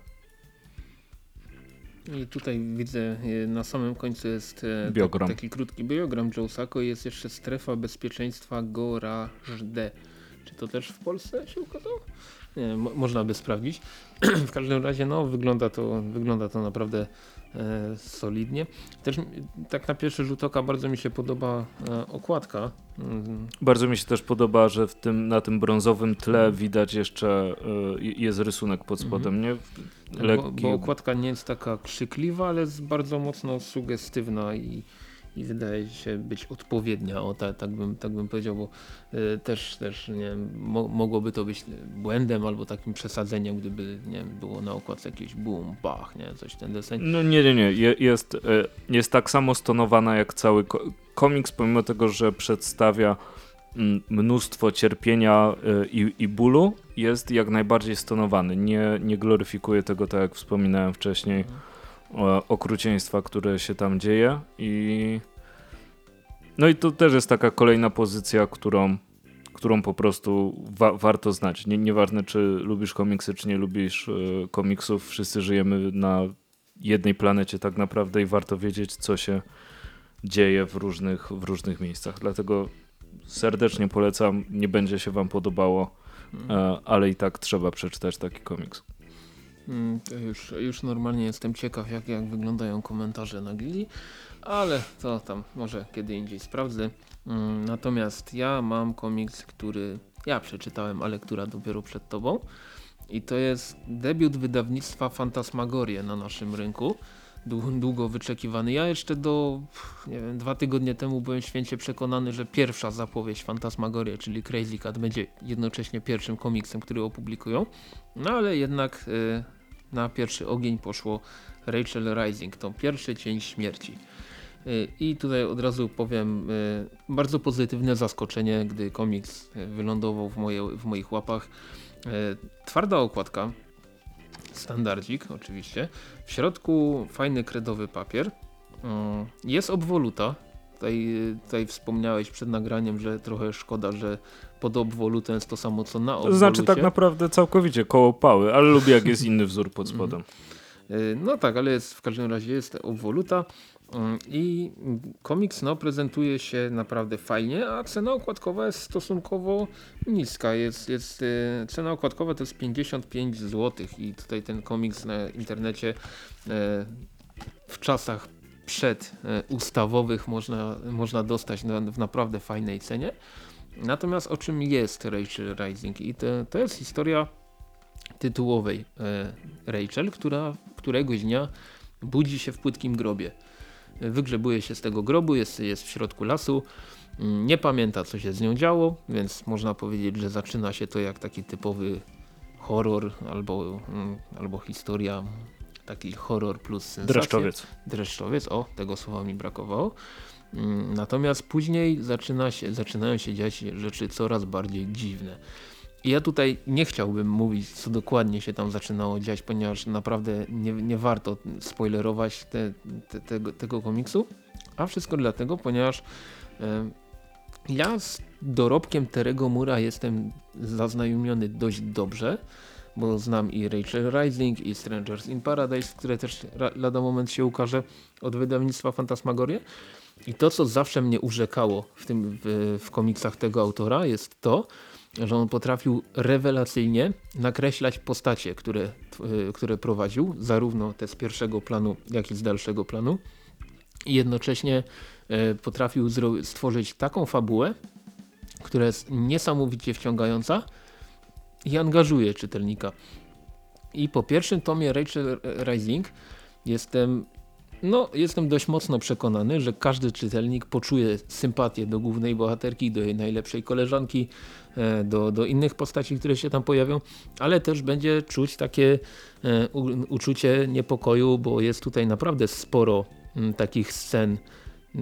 I tutaj widzę e, na samym końcu jest e, biogram. taki krótki biogram Joe Sacco i jest jeszcze strefa bezpieczeństwa Gorażde. Czy to też w Polsce się ukazało? Nie, mo można by sprawdzić. [clears throat] w każdym razie no, wygląda, to, wygląda to naprawdę solidnie. Też tak na pierwszy rzut oka bardzo mi się podoba e, okładka. Mm. Bardzo mi się też podoba, że w tym, na tym brązowym tle widać jeszcze e, jest rysunek pod spodem, mhm. nie? Lekki. Bo, bo okładka nie jest taka krzykliwa, ale jest bardzo mocno sugestywna i i wydaje się być odpowiednia, o tak, tak, bym, tak bym powiedział, bo y, też, też nie wiem, mo mogłoby to być błędem albo takim przesadzeniem, gdyby nie wiem, było na okładce jakieś boom, bach, nie, coś ten deseń. No nie, nie, nie, jest, y, jest tak samo stonowana jak cały komiks, pomimo tego, że przedstawia mm, mnóstwo cierpienia y, i, i bólu, jest jak najbardziej stonowany, nie, nie gloryfikuje tego, tak jak wspominałem wcześniej, mhm okrucieństwa, które się tam dzieje i no i to też jest taka kolejna pozycja, którą, którą po prostu wa warto znać. Nie, nieważne czy lubisz komiksy, czy nie lubisz y, komiksów, wszyscy żyjemy na jednej planecie tak naprawdę i warto wiedzieć, co się dzieje w różnych, w różnych miejscach. Dlatego serdecznie polecam, nie będzie się wam podobało, hmm. ale i tak trzeba przeczytać taki komiks. Mm, już, już normalnie jestem ciekaw, jak, jak wyglądają komentarze na Gili, ale to tam może kiedy indziej sprawdzę. Mm, natomiast ja mam komiks, który ja przeczytałem, ale która dopiero przed tobą. I to jest debiut wydawnictwa Fantasmagorie na naszym rynku. Długo wyczekiwany. Ja jeszcze do, nie wiem, dwa tygodnie temu byłem święcie przekonany, że pierwsza zapowiedź Fantasmagorie, czyli Crazy Cat będzie jednocześnie pierwszym komiksem, który opublikują. No ale jednak y, na pierwszy ogień poszło Rachel Rising, to pierwszy cień śmierci. Y, I tutaj od razu powiem y, bardzo pozytywne zaskoczenie, gdy komiks wylądował w, moje, w moich łapach. Y, twarda okładka, standardzik oczywiście. W środku fajny kredowy papier. Jest obwoluta. Tutaj, tutaj wspomniałeś przed nagraniem, że trochę szkoda, że pod obwolutę jest to samo co na obwolucie. To znaczy tak naprawdę całkowicie koło pały, ale lubię jak jest inny wzór pod spodem. No tak, ale jest, w każdym razie jest obwoluta. Mm, I komiks no, prezentuje się naprawdę fajnie, a cena okładkowa jest stosunkowo niska. Jest, jest, y, cena okładkowa to jest 55 zł i tutaj ten komiks na internecie y, w czasach przedustawowych można, można dostać w naprawdę fajnej cenie. Natomiast o czym jest Rachel Rising? I to, to jest historia tytułowej Rachel, która któregoś dnia budzi się w płytkim grobie wygrzebuje się z tego grobu, jest, jest w środku lasu, mm, nie pamięta co się z nią działo, więc można powiedzieć, że zaczyna się to jak taki typowy horror albo, mm, albo historia, taki horror plus sensacja. Dreszczowiec. Dreszczowiec, o tego słowa mi brakowało. Mm, natomiast później zaczyna się, zaczynają się dziać rzeczy coraz bardziej dziwne. Ja tutaj nie chciałbym mówić, co dokładnie się tam zaczynało dziać, ponieważ naprawdę nie, nie warto spoilerować te, te, tego, tego komiksu. A wszystko dlatego, ponieważ ja z dorobkiem Terego Mura jestem zaznajomiony dość dobrze, bo znam i Rachel Rising i Strangers in Paradise, które też lada moment się ukaże od wydawnictwa Fantasmagorie. I to, co zawsze mnie urzekało w, tym, w, w komiksach tego autora jest to, że on potrafił rewelacyjnie nakreślać postacie, które, e, które prowadził, zarówno te z pierwszego planu, jak i z dalszego planu. I jednocześnie e, potrafił stworzyć taką fabułę, która jest niesamowicie wciągająca i angażuje czytelnika. I po pierwszym tomie Rachel Rising jestem no, jestem dość mocno przekonany, że każdy czytelnik poczuje sympatię do głównej bohaterki, do jej najlepszej koleżanki, e, do, do innych postaci, które się tam pojawią, ale też będzie czuć takie e, uczucie niepokoju, bo jest tutaj naprawdę sporo takich scen e,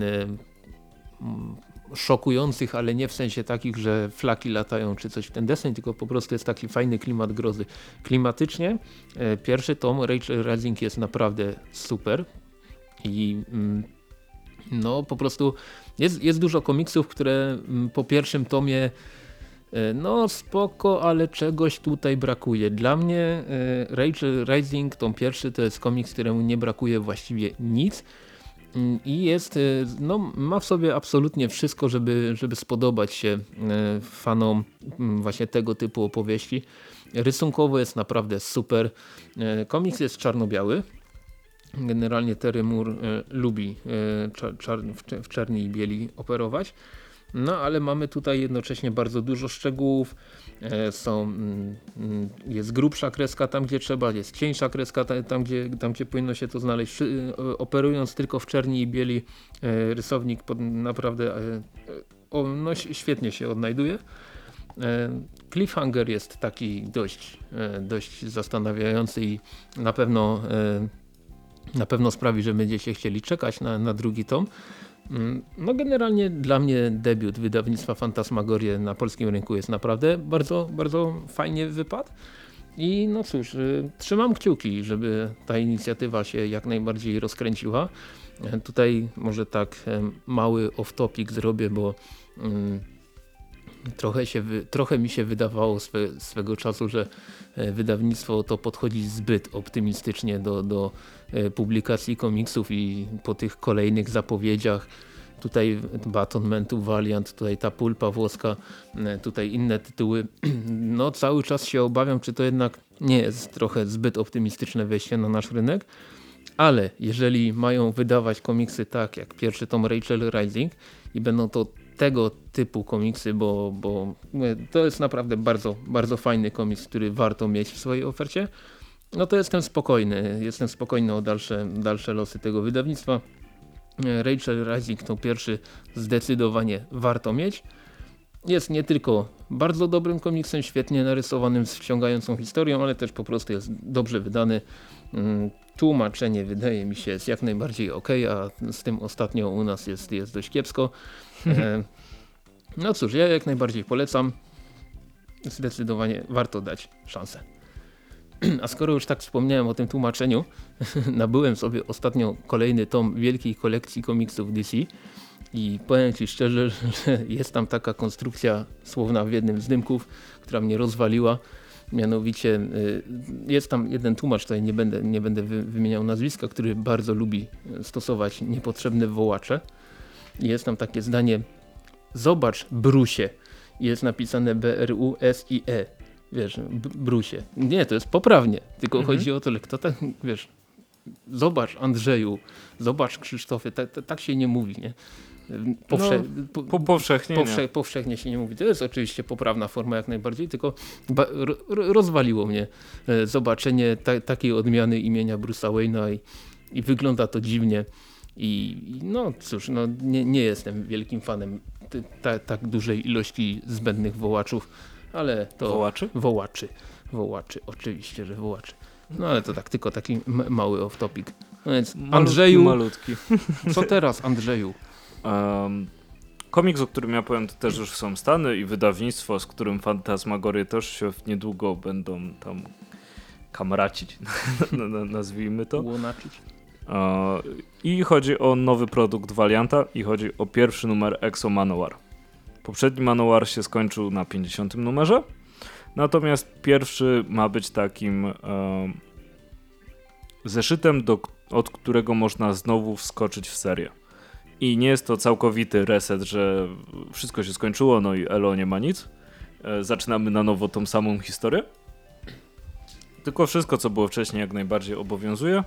szokujących, ale nie w sensie takich, że flaki latają czy coś w ten deseń, tylko po prostu jest taki fajny klimat grozy. Klimatycznie pierwszy tom Rachel Rising jest naprawdę super. I mm, no po prostu jest, jest dużo komiksów, które mm, po pierwszym tomie e, no spoko, ale czegoś tutaj brakuje. Dla mnie e, Rachel Rising, tom pierwszy, to jest komiks, któremu nie brakuje właściwie nic mm, i jest, e, no ma w sobie absolutnie wszystko, żeby, żeby spodobać się fanom właśnie tego typu opowieści. Rysunkowo jest naprawdę super. Komiks jest czarno-biały, Generalnie Terry Moore e, lubi e, w czerni i bieli operować. No ale mamy tutaj jednocześnie bardzo dużo szczegółów. E, są, mm, mm, jest grubsza kreska tam gdzie trzeba, jest cieńsza kreska tam gdzie, tam gdzie powinno się to znaleźć. Operując tylko w czerni i bieli rysownik naprawdę no, świetnie się odnajduje. Cliffhanger jest taki dość, dość zastanawiający i na pewno na pewno sprawi, że będziecie chcieli czekać na, na drugi tom. Mm, no generalnie dla mnie debiut wydawnictwa Fantasmagorie na polskim rynku jest naprawdę bardzo, bardzo fajnie wypadł. I no cóż, y, trzymam kciuki, żeby ta inicjatywa się jak najbardziej rozkręciła. E, tutaj może tak e, mały off-topic zrobię, bo mm, trochę, się, trochę mi się wydawało swe, swego czasu, że e, wydawnictwo to podchodzi zbyt optymistycznie do, do e, publikacji komiksów i po tych kolejnych zapowiedziach tutaj Batonmentu Valiant, tutaj ta pulpa włoska, e, tutaj inne tytuły. [clears throat] No cały czas się obawiam, czy to jednak nie jest trochę zbyt optymistyczne wejście na nasz rynek. Ale jeżeli mają wydawać komiksy tak jak pierwszy tom Rachel Rising i będą to tego typu komiksy, bo, bo to jest naprawdę bardzo, bardzo fajny komiks, który warto mieć w swojej ofercie. No to jestem spokojny, jestem spokojny o dalsze, dalsze losy tego wydawnictwa. Rachel Rising to pierwszy zdecydowanie warto mieć. Jest nie tylko bardzo dobrym komiksem, świetnie narysowanym, z wciągającą historią, ale też po prostu jest dobrze wydany. Mm, tłumaczenie wydaje mi się jest jak najbardziej ok, a z tym ostatnio u nas jest, jest dość kiepsko. E, no cóż, ja jak najbardziej polecam. Zdecydowanie warto dać szansę. A skoro już tak wspomniałem o tym tłumaczeniu, [laughs] nabyłem sobie ostatnio kolejny tom wielkiej kolekcji komiksów DC i powiem Ci szczerze, [laughs] że jest tam taka konstrukcja słowna w jednym z dymków, która mnie rozwaliła. Mianowicie y, jest tam jeden tłumacz, tutaj nie będę, nie będę wymieniał nazwiska, który bardzo lubi stosować niepotrzebne wołacze. Jest tam takie zdanie zobacz Brusie. Jest napisane B-R-U-S-I-E. Wiesz, Brusie. Nie, to jest poprawnie. Tylko mhm. chodzi o to, że kto tak, wiesz, zobacz Andrzeju, zobacz Krzysztofie, tak, tak się nie mówi, nie? Powsze no, po, powszechnie, powsze powszechnie się nie mówi. To jest oczywiście poprawna forma jak najbardziej, tylko rozwaliło mnie e, zobaczenie ta takiej odmiany imienia Bruce'a Wayne'a i, i, wygląda to dziwnie. I, no cóż, no, nie, nie jestem wielkim fanem ta, tak dużej ilości zbędnych wołaczów, ale to... Wołaczy? Wołaczy. Wołaczy, oczywiście, że wołaczy. No ale to tak tylko taki mały off topic. No więc Andrzeju, malutki. [laughs] co teraz Andrzeju? Um, komiks, o którym ja powiem, to też już są Stany i wydawnictwo, z którym Fantasmagorie też się niedługo będą tam kamracić, [laughs] nazwijmy to. Łonaczyć. I chodzi o nowy produkt Valianta i chodzi o pierwszy numer Exo Manowar. Poprzedni Manowar się skończył na 50 numerze, natomiast pierwszy ma być takim e, zeszytem, do, od którego można znowu wskoczyć w serię. I nie jest to całkowity reset, że wszystko się skończyło, no i Elo nie ma nic. E, zaczynamy na nowo tą samą historię. Tylko wszystko, co było wcześniej, jak najbardziej obowiązuje.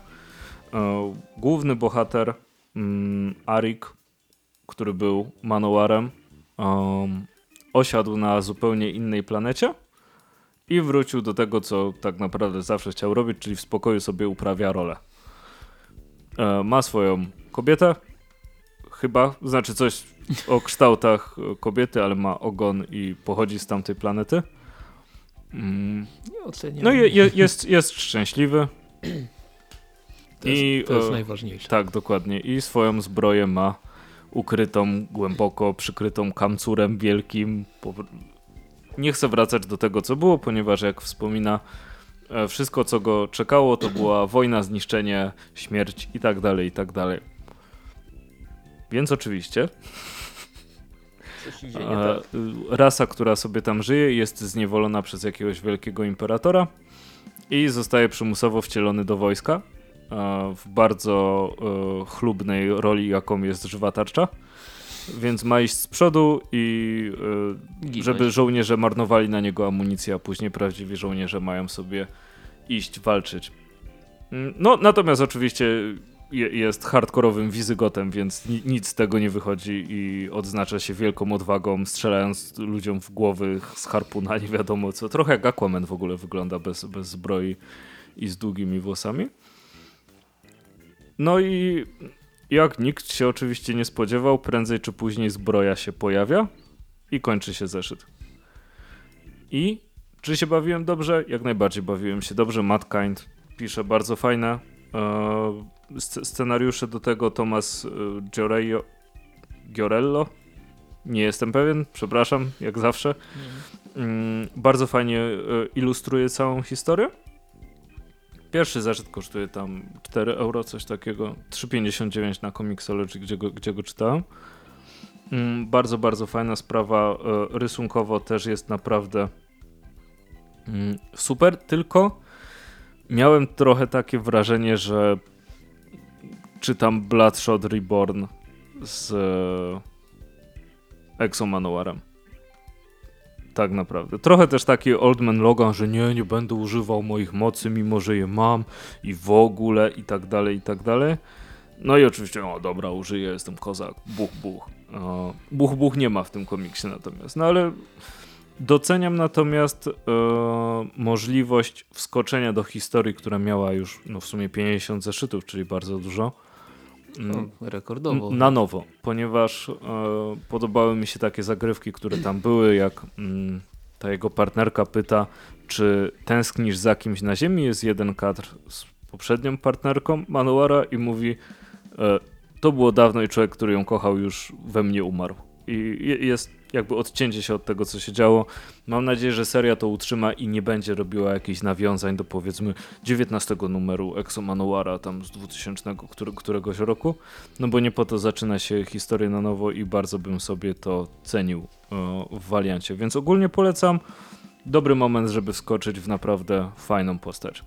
E, główny bohater mm, Arik, który był Manowarem, um, osiadł na zupełnie innej planecie i wrócił do tego, co tak naprawdę zawsze chciał robić, czyli w spokoju sobie uprawia rolę. E, ma swoją kobietę, chyba, znaczy coś o kształtach kobiety, ale ma ogon i pochodzi z tamtej planety. Mm. No je, je, jest, jest szczęśliwy. To jest, I, to jest e, najważniejsze. Tak, dokładnie. I swoją zbroję ma ukrytą, głęboko przykrytą kamcurem wielkim. Nie chcę wracać do tego, co było, ponieważ jak wspomina, e, wszystko, co go czekało, to była wojna, zniszczenie, śmierć i tak dalej, i tak dalej. Więc oczywiście dzieje, tak? rasa, która sobie tam żyje, jest zniewolona przez jakiegoś wielkiego imperatora i zostaje przymusowo wcielony do wojska w bardzo e, chlubnej roli, jaką jest żywa tarcza. Więc ma iść z przodu i e, żeby żołnierze marnowali na niego amunicję, a później prawdziwi żołnierze mają sobie iść walczyć. Mm, no, natomiast oczywiście jest hardkorowym wizygotem, więc nic z tego nie wychodzi i odznacza się wielką odwagą, strzelając ludziom w głowy z harpuna, nie wiadomo co. Trochę jak Aquaman w ogóle wygląda bez, bez zbroi i z długimi włosami. No i jak nikt się oczywiście nie spodziewał, prędzej czy później zbroja się pojawia i kończy się zeszyt. I czy się bawiłem dobrze? Jak najbardziej bawiłem się dobrze. Matt Kind pisze bardzo fajne e, scenariusze do tego. Tomas e, Giorello. Nie jestem pewien, przepraszam, jak zawsze. Mm, bardzo fajnie e, ilustruje całą historię. Pierwszy zeszyt kosztuje tam 4 euro, coś takiego. 3,59 na Comixology, gdzie go, gdzie go czytałem. Mm, bardzo, bardzo fajna sprawa. E, rysunkowo też jest naprawdę mm, super, tylko miałem trochę takie wrażenie, że czytam Bloodshot Reborn z e, Exo Manuarem. Tak naprawdę. Trochę też taki Oldman Logan, że nie, nie będę używał moich mocy, mimo że je mam i w ogóle i tak dalej, i tak dalej. No i oczywiście, o dobra, użyję, jestem kozak, buch, buch. O, buch, buch nie ma w tym komiksie natomiast. No ale doceniam natomiast e, możliwość wskoczenia do historii, która miała już no, w sumie 50 zeszytów, czyli bardzo dużo rekordowo. Na nowo, ponieważ e, podobały mi się takie zagrywki, które tam były, jak mm, ta jego partnerka pyta, czy tęsknisz za kimś na ziemi. Jest jeden kadr z poprzednią partnerką Manuara i mówi, e, to było dawno i człowiek, który ją kochał, już we mnie umarł. I jest jakby odcięcie się od tego, co się działo. Mam nadzieję, że seria to utrzyma i nie będzie robiła jakichś nawiązań do powiedzmy 19 numeru Exo Manuara tam z 2000 który, któregoś roku, no bo nie po to zaczyna się historię na nowo i bardzo bym sobie to cenił w waliancie. Więc ogólnie polecam. dobry moment, żeby wskoczyć w naprawdę fajną postać.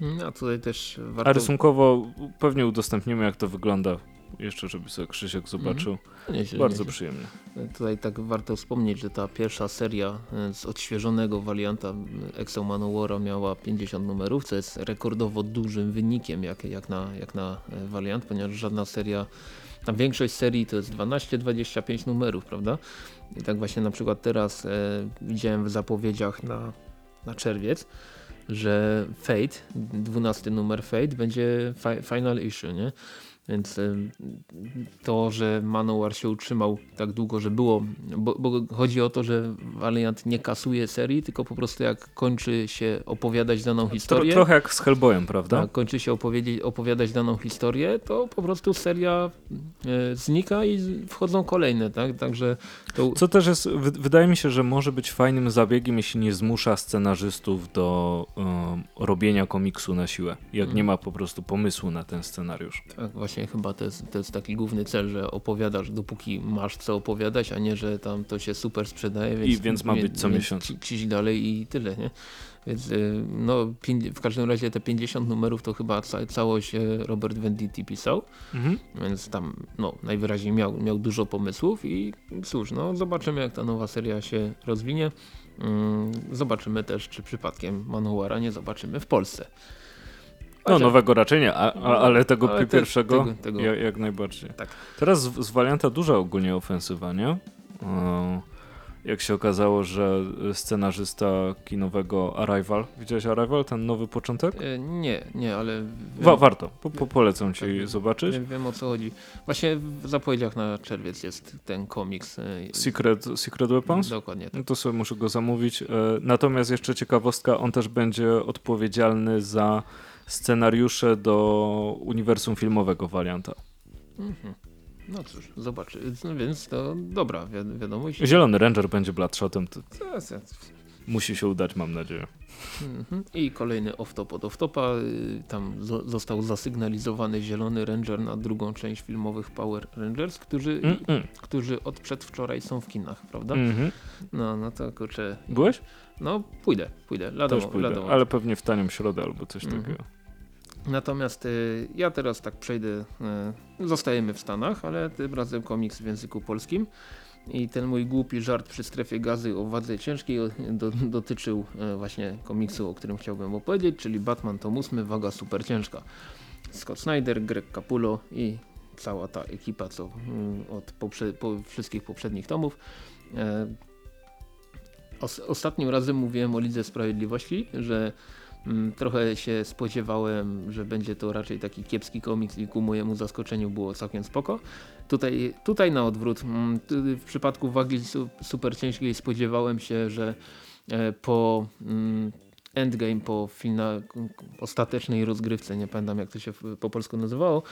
No tutaj też warto... A rysunkowo pewnie udostępnimy jak to wygląda jeszcze, żeby sobie Krzysiek zobaczył. Mhm. Nieźle, Bardzo nieźle. przyjemnie. Tutaj tak warto wspomnieć, że ta pierwsza seria e, z odświeżonego warianta Exo Manowara miała 50 numerów, co jest rekordowo dużym wynikiem jak, jak, na, jak na e, wariant, ponieważ żadna seria, a większość serii to jest 12-25 numerów, prawda? I tak właśnie na przykład teraz e, widziałem w zapowiedziach na, na czerwiec, że Fate, 12 numer Fate będzie fi final issue, nie? Więc y, to, że Manowar się utrzymał tak długo, że było, bo, bo, chodzi o to, że Valiant nie kasuje serii, tylko po prostu jak kończy się opowiadać daną historię. Tro, trochę jak z Hellboyem, prawda? Tak, kończy się opowiadać daną historię, to po prostu seria y, znika i wchodzą kolejne, tak? Także to... Co też jest, wydaje mi się, że może być fajnym zabiegiem, jeśli nie zmusza scenarzystów do um, robienia komiksu na siłę. Jak mm. nie ma po prostu pomysłu na ten scenariuś. Tak, właśnie właśnie chyba to jest, to jest taki główny cel, że opowiadasz dopóki masz co opowiadać, a nie, że tam to się super sprzedaje. Więc, I więc ma być co miesiąc. Ciś dalej i tyle, nie? Więc y, no, w każdym razie te 50 numerów to chyba ca całość y, Robert Venditti pisał, mhm. więc tam no, najwyraźniej miał, miał dużo pomysłów i cóż, no zobaczymy jak ta nowa seria się rozwinie. Mm, zobaczymy też, czy przypadkiem Manowara nie zobaczymy w Polsce. No nowego raczej nie, a, a, ale tego ale pierwszego tego, tego. Jak, jak, najbardziej. Tak. Teraz z, z Valianta duża ogólnie ofensywa, nie? jak się okazało, że scenarzysta kinowego Arrival, widziałeś Arrival, ten nowy początek? E, nie, nie, ale... Wiem, Wa warto, po, po polecam ci tak, zobaczyć. Wiem, wiem o co chodzi. Właśnie w zapowiedziach na czerwiec jest ten komiks. E, Secret, Secret Weapons? Dokładnie tak. No to sobie muszę go zamówić. E, natomiast jeszcze ciekawostka, on też będzie odpowiedzialny za scenariusze do uniwersum filmowego Valianta. Mhm. No cóż, zobaczy. No więc to dobra wi wiadomość. Zielony Ranger będzie Bloodshotem. To... Musi się udać, mam nadzieję. Mhm. I kolejny off-top od off-topa. Y, tam został zasygnalizowany Zielony Ranger na drugą część filmowych Power Rangers, którzy, mm -mm. którzy od przedwczoraj są w kinach, prawda? Mm -hmm. No, no to kurczę. Byłeś? No, pójdę, pójdę. Też pójdę, ale pewnie w tanią środę albo coś -hmm. takiego. Natomiast y, ja teraz tak przejdę, y, zostajemy w Stanach, ale tym razem komiks w języku polskim. I ten mój głupi żart przy strefie gazy o wadze ciężkiej do, dotyczył y, właśnie komiksu, o którym chciałbym opowiedzieć, czyli Batman tom 8, waga super ciężka. Scott Snyder, Greg Capullo i cała ta ekipa, co od poprze po wszystkich poprzednich tomów. ostatnim razem mówiłem o Lidze Sprawiedliwości, że trochę się spodziewałem, że będzie to raczej taki kiepski komiks i ku mojemu zaskoczeniu było całkiem spoko. Tutaj, tutaj na odwrót, mm, w przypadku wagi super ciężkiej spodziewałem się, że e, po mm, endgame, po fina, ostatecznej rozgrywce, nie pamiętam jak to się po polsku nazywało,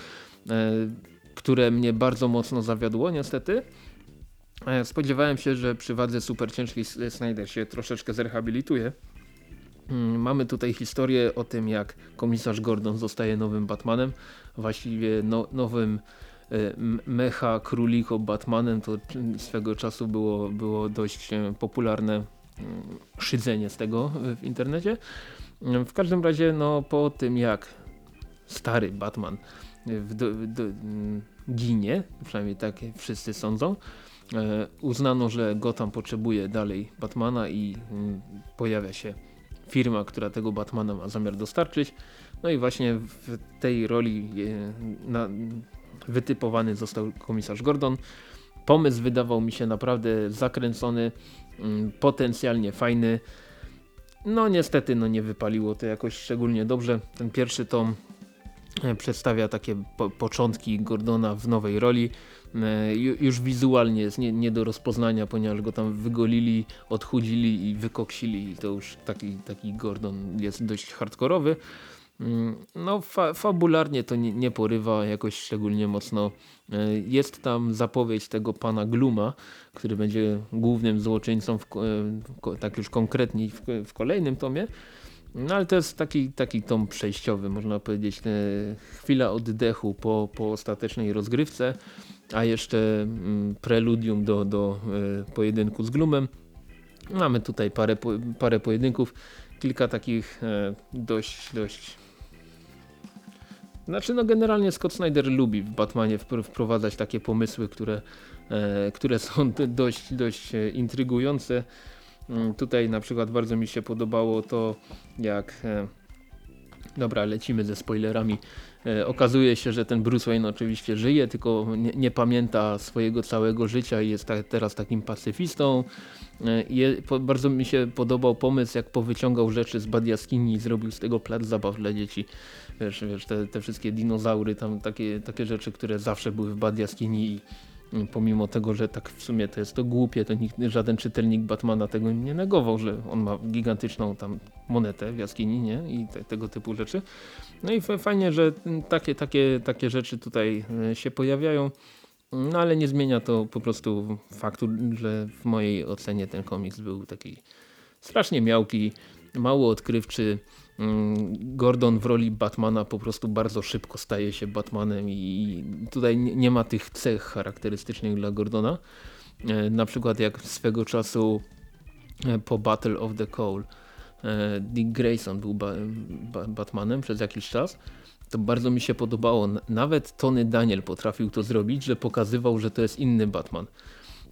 e, które mnie bardzo mocno zawiodło niestety. E, spodziewałem się, że przy wadze super ciężkiej Snyder się troszeczkę zrehabilituje Mm, mamy tutaj historię o tym, jak komisarz Gordon zostaje nowym Batmanem, właściwie no, nowym e, mecha króliko Batmanem. To swego czasu było, było dość e, popularne mm, szydzenie z tego w internecie. Mm, w każdym razie no, po tym jak stary Batman w do, do, ginie, przynajmniej tak wszyscy sądzą, e, uznano, że Gotham potrzebuje dalej Batmana i pojawia się firma, która tego Batmana ma zamiar dostarczyć. No i właśnie w tej roli na, wytypowany został komisarz Gordon. Pomysł wydawał mi się naprawdę zakręcony, mm, potencjalnie fajny. No niestety no nie wypaliło to jakoś szczególnie dobrze. Ten pierwszy tom e, przedstawia takie po początki Gordona w nowej roli. E, już wizualnie jest nie, nie, do rozpoznania, ponieważ go tam wygolili, odchudzili i wykoksili i to już taki, taki Gordon jest dość hardkorowy. Mm, no fa fabularnie to nie, nie, porywa jakoś szczególnie mocno. E, jest tam zapowiedź tego pana Gluma, który będzie głównym złoczyńcą, w, e, tak już konkretnie w, w kolejnym tomie. No ale to jest taki, taki tom przejściowy, można powiedzieć, chwila oddechu po, po ostatecznej rozgrywce a jeszcze mm, preludium do, do e, pojedynku z Glumem. Mamy tutaj parę, parę pojedynków, kilka takich e, dość, dość znaczy no generalnie Scott Snyder lubi w Batmanie wprowadzać takie pomysły, które, e, które są dość, dość intrygujące. Mm, tutaj na przykład bardzo mi się podobało to jak e, Dobra, lecimy ze spoilerami. E, okazuje się, że ten Bruce Wayne oczywiście żyje, tylko nie, nie pamięta swojego całego życia i jest ta, teraz takim pacyfistą. E, je, po, bardzo mi się podobał pomysł, jak powyciągał rzeczy z bad jaskini i zrobił z tego plac zabaw dla dzieci. Wiesz, wiesz te, te wszystkie dinozaury, tam takie, takie rzeczy, które zawsze były w bad jaskini i pomimo tego, że tak w sumie to jest to głupie, to nikt, żaden czytelnik Batmana tego nie negował, że on ma gigantyczną tam monetę w jaskini nie? i te, tego typu rzeczy. No i fajnie, że takie, takie, takie rzeczy tutaj e, się pojawiają. No ale nie zmienia to po prostu faktu, że w mojej ocenie ten komiks był taki strasznie miałki, mało odkrywczy, Gordon w roli Batmana po prostu bardzo szybko staje się Batmanem i tutaj nie ma tych cech charakterystycznych dla Gordona. E, na przykład jak swego czasu e, po Battle of the Coal e, Dick Grayson był ba ba Batmanem przez jakiś czas to bardzo mi się podobało. Nawet Tony Daniel potrafił to zrobić, że pokazywał, że to jest inny Batman.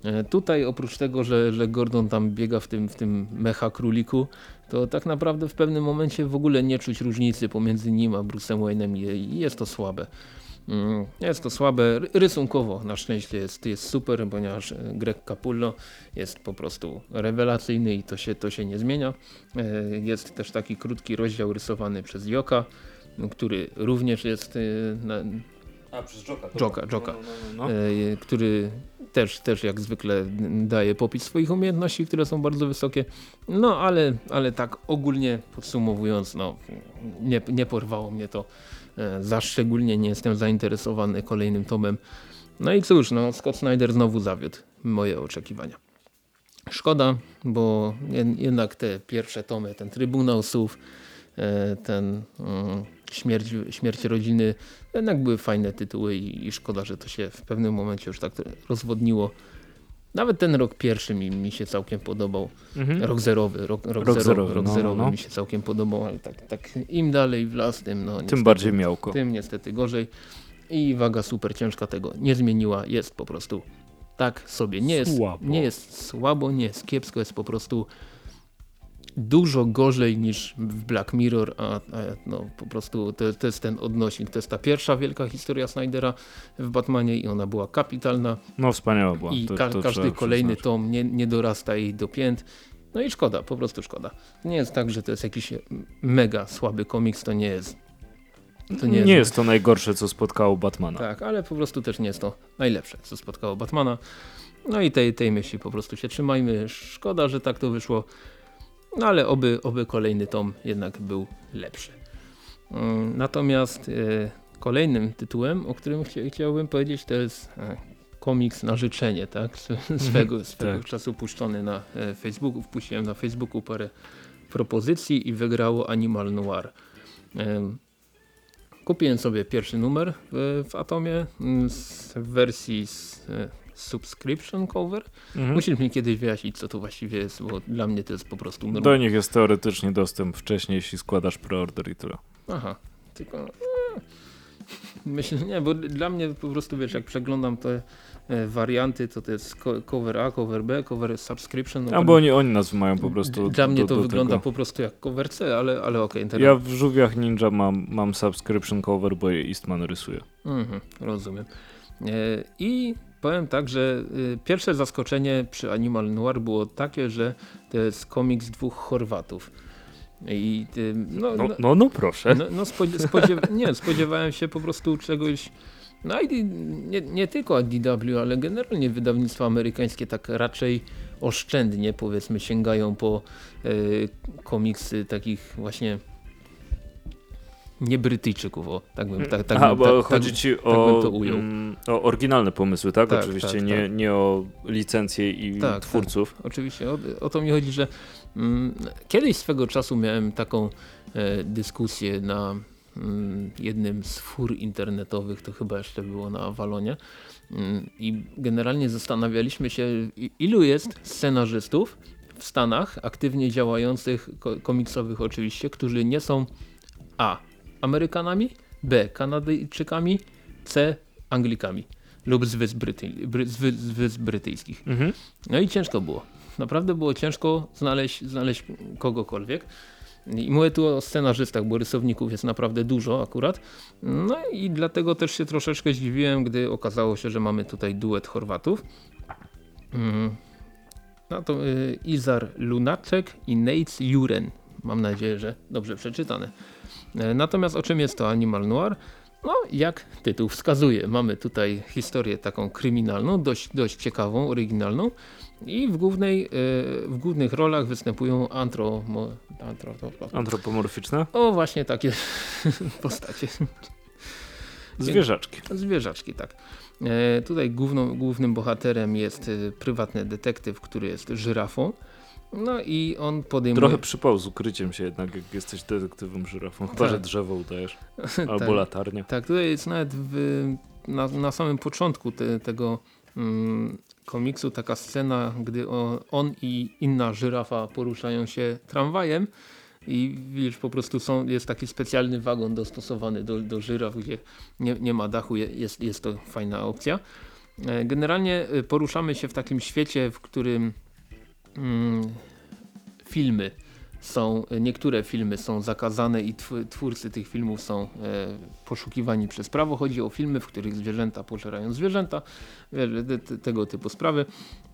E, tutaj oprócz tego, że, że Gordon tam biega w tym, w tym mecha króliku, to tak naprawdę w pewnym momencie w ogóle nie czuć różnicy pomiędzy nim a Bruce'em Wayne'em i jest to słabe. Mm, jest to słabe, rysunkowo na szczęście jest, jest super, ponieważ e, Greg Capullo jest po prostu rewelacyjny i to się, to się nie zmienia. E, jest też taki krótki rozdział rysowany przez Joka, który również jest a, przez Joka. Joka, Joka no, no, no, no. który też, też jak zwykle daje popis swoich umiejętności, które są bardzo wysokie. No ale, ale tak ogólnie podsumowując, no, nie, nie porwało mnie to e, za szczególnie, nie jestem zainteresowany kolejnym tomem. No i cóż, no, Scott Snyder znowu zawiódł moje oczekiwania. Szkoda, bo jednak te pierwsze tomy, ten Trybunał Słów, e, ten mm, śmierć, śmierć rodziny, jednak były fajne tytuły i, i, szkoda, że to się w pewnym momencie już tak rozwodniło. Nawet ten rok pierwszy mi, mi się całkiem podobał. Mhm. Rok zerowy, rok, rok, rok zerowy, rok no, zerowy no. mi się całkiem podobał, ale tak, tak im dalej w las, tym no, Tym bardziej miałko. Tym niestety gorzej. I waga super ciężka tego nie zmieniła, jest po prostu tak sobie. Nie jest słabo, nie jest, słabo, nie jest kiepsko, jest po prostu dużo gorzej niż w Black Mirror, a, a no, po prostu to, to, jest ten odnośnik. To jest ta pierwsza wielka historia Snydera w Batmanie i ona była kapitalna. No wspaniała była. I to, ka każdy kolejny tom nie, nie dorasta jej do pięt. No i szkoda, po prostu szkoda. Nie jest tak, że to jest jakiś mega słaby komiks, to nie jest to nie, nie jest, jest to najgorsze, co spotkało Batmana. Tak, ale po prostu też nie jest to najlepsze, co spotkało Batmana. No i tej, tej myśli po prostu się trzymajmy. Szkoda, że tak to wyszło. No ale oby, oby kolejny tom jednak był lepszy. Mm, natomiast e, kolejnym tytułem, o którym chciałbym powiedzieć, to jest e, komiks na życzenie, tak? Swego, mhm. swego tak. czasu puszczony na e, Facebooku. Wpuściłem na Facebooku parę propozycji i wygrało Animal Noir. Kupiłem sobie pierwszy numer w, w Atomie mm, z wersji z subscription cover. Mhm. Musisz mi kiedyś wyjaśnić, co to właściwie jest, bo dla mnie to jest po prostu. Do nich jest teoretycznie dostęp wcześniej, jeśli składasz preorder i tyle. Aha, tylko... E, myślę, nie, bo dla mnie po prostu, wiesz, jak przeglądam te e, warianty, to to jest cover A, cover B, cover subscription. No, bo oni, oni nas mają po prostu Dla mnie to do wygląda tego. po prostu jak cover C, ale, ale okej. Okay, ja w Żółwiach Ninja mam, mam subscription cover, bo je Eastman rysuje. Mhm, rozumiem. E, I powiem tak, że y, pierwsze zaskoczenie przy Animal Noir było takie, że to jest komiks dwóch Chorwatów. I, y, no, no, no, no, proszę. No, no spodziewa [laughs] nie, spodziewałem się po prostu czegoś no i nie, nie tylko od DW, ale generalnie wydawnictwa amerykańskie tak raczej oszczędnie powiedzmy sięgają po y, komiksy takich właśnie nie Brytyjczyków, o, tak bym, tak, tak, Aha, bo tak, chodzi tak, ci tak o, mm, o oryginalne pomysły, tak? tak oczywiście, tak, nie, tak. nie o licencje i twórców. Oczywiście, o, o, to mi chodzi, że mm, kiedyś swego czasu miałem taką e, dyskusję na mm, jednym z fur internetowych, to chyba jeszcze było na Avalonie mm, i generalnie zastanawialiśmy się, ilu jest scenarzystów w Stanach aktywnie działających komiksowych oczywiście, którzy nie są A. Amerykanami, B. Kanadyjczykami, C. Anglikami lub z Wysp, Bryty, z Wysp Brytyjskich. Mhm. No i ciężko było. Naprawdę było ciężko znaleźć, znaleźć kogokolwiek. I mówię tu o scenarzystach, bo rysowników jest naprawdę dużo akurat. No i dlatego też się troszeczkę zdziwiłem, gdy okazało się, że mamy tutaj duet Chorwatów. Mm. No to y, Izar Lunacek i Nates Juren. Mam nadzieję, że dobrze przeczytane. E, natomiast o czym jest to Animal Noir? No, jak tytuł wskazuje, mamy tutaj historię taką kryminalną, dość, dość ciekawą, oryginalną i w, głównej, e, w głównych rolach występują antro, antro, antropomorficzne? O, właśnie takie [laughs] postacie. Zwierzaczki. Zwierzaczki, tak. E, tutaj główną, głównym bohaterem jest prywatny detektyw, który jest żyrafą. No i on podejmuje... Trochę przypał z ukryciem się jednak, jak jesteś detektywem żyrafą. Chyba, tak. że drzewo udajesz. [laughs] Albo tak, latarnię. Tak, tutaj jest nawet w, na, na samym początku te, tego mm, komiksu taka scena, gdy on, on, i inna żyrafa poruszają się tramwajem i widzisz, po prostu są, jest taki specjalny wagon dostosowany do, do żyraf, gdzie nie, nie ma dachu, jest, jest to fajna opcja. E, generalnie e, poruszamy się w takim świecie, w którym mm, filmy są, niektóre filmy są zakazane i twórcy tych filmów są e, poszukiwani przez prawo. Chodzi o filmy, w których zwierzęta pożerają zwierzęta, te, te, tego typu sprawy.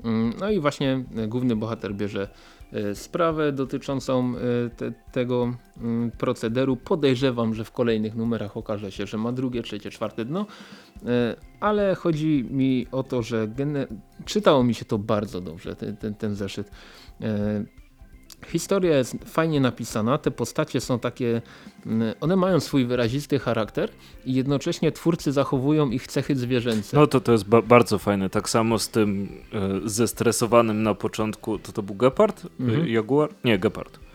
Mm, no i właśnie e, główny bohater bierze e, sprawę dotyczącą e, te, tego mm, procederu. Podejrzewam, że w kolejnych numerach okaże się, że ma drugie, trzecie, czwarte dno, ale chodzi mi o to, że czytało mi się to bardzo dobrze, ten, ten, ten zeszyt. E, Historia jest fajnie napisana, te postacie są takie, mm, one mają swój wyrazisty charakter i jednocześnie twórcy zachowują ich cechy zwierzęce. No to to jest ba bardzo fajne, tak samo z tym e, zestresowanym na początku, to to był gepard? E, mhm. Jaguar? Nie, gepard.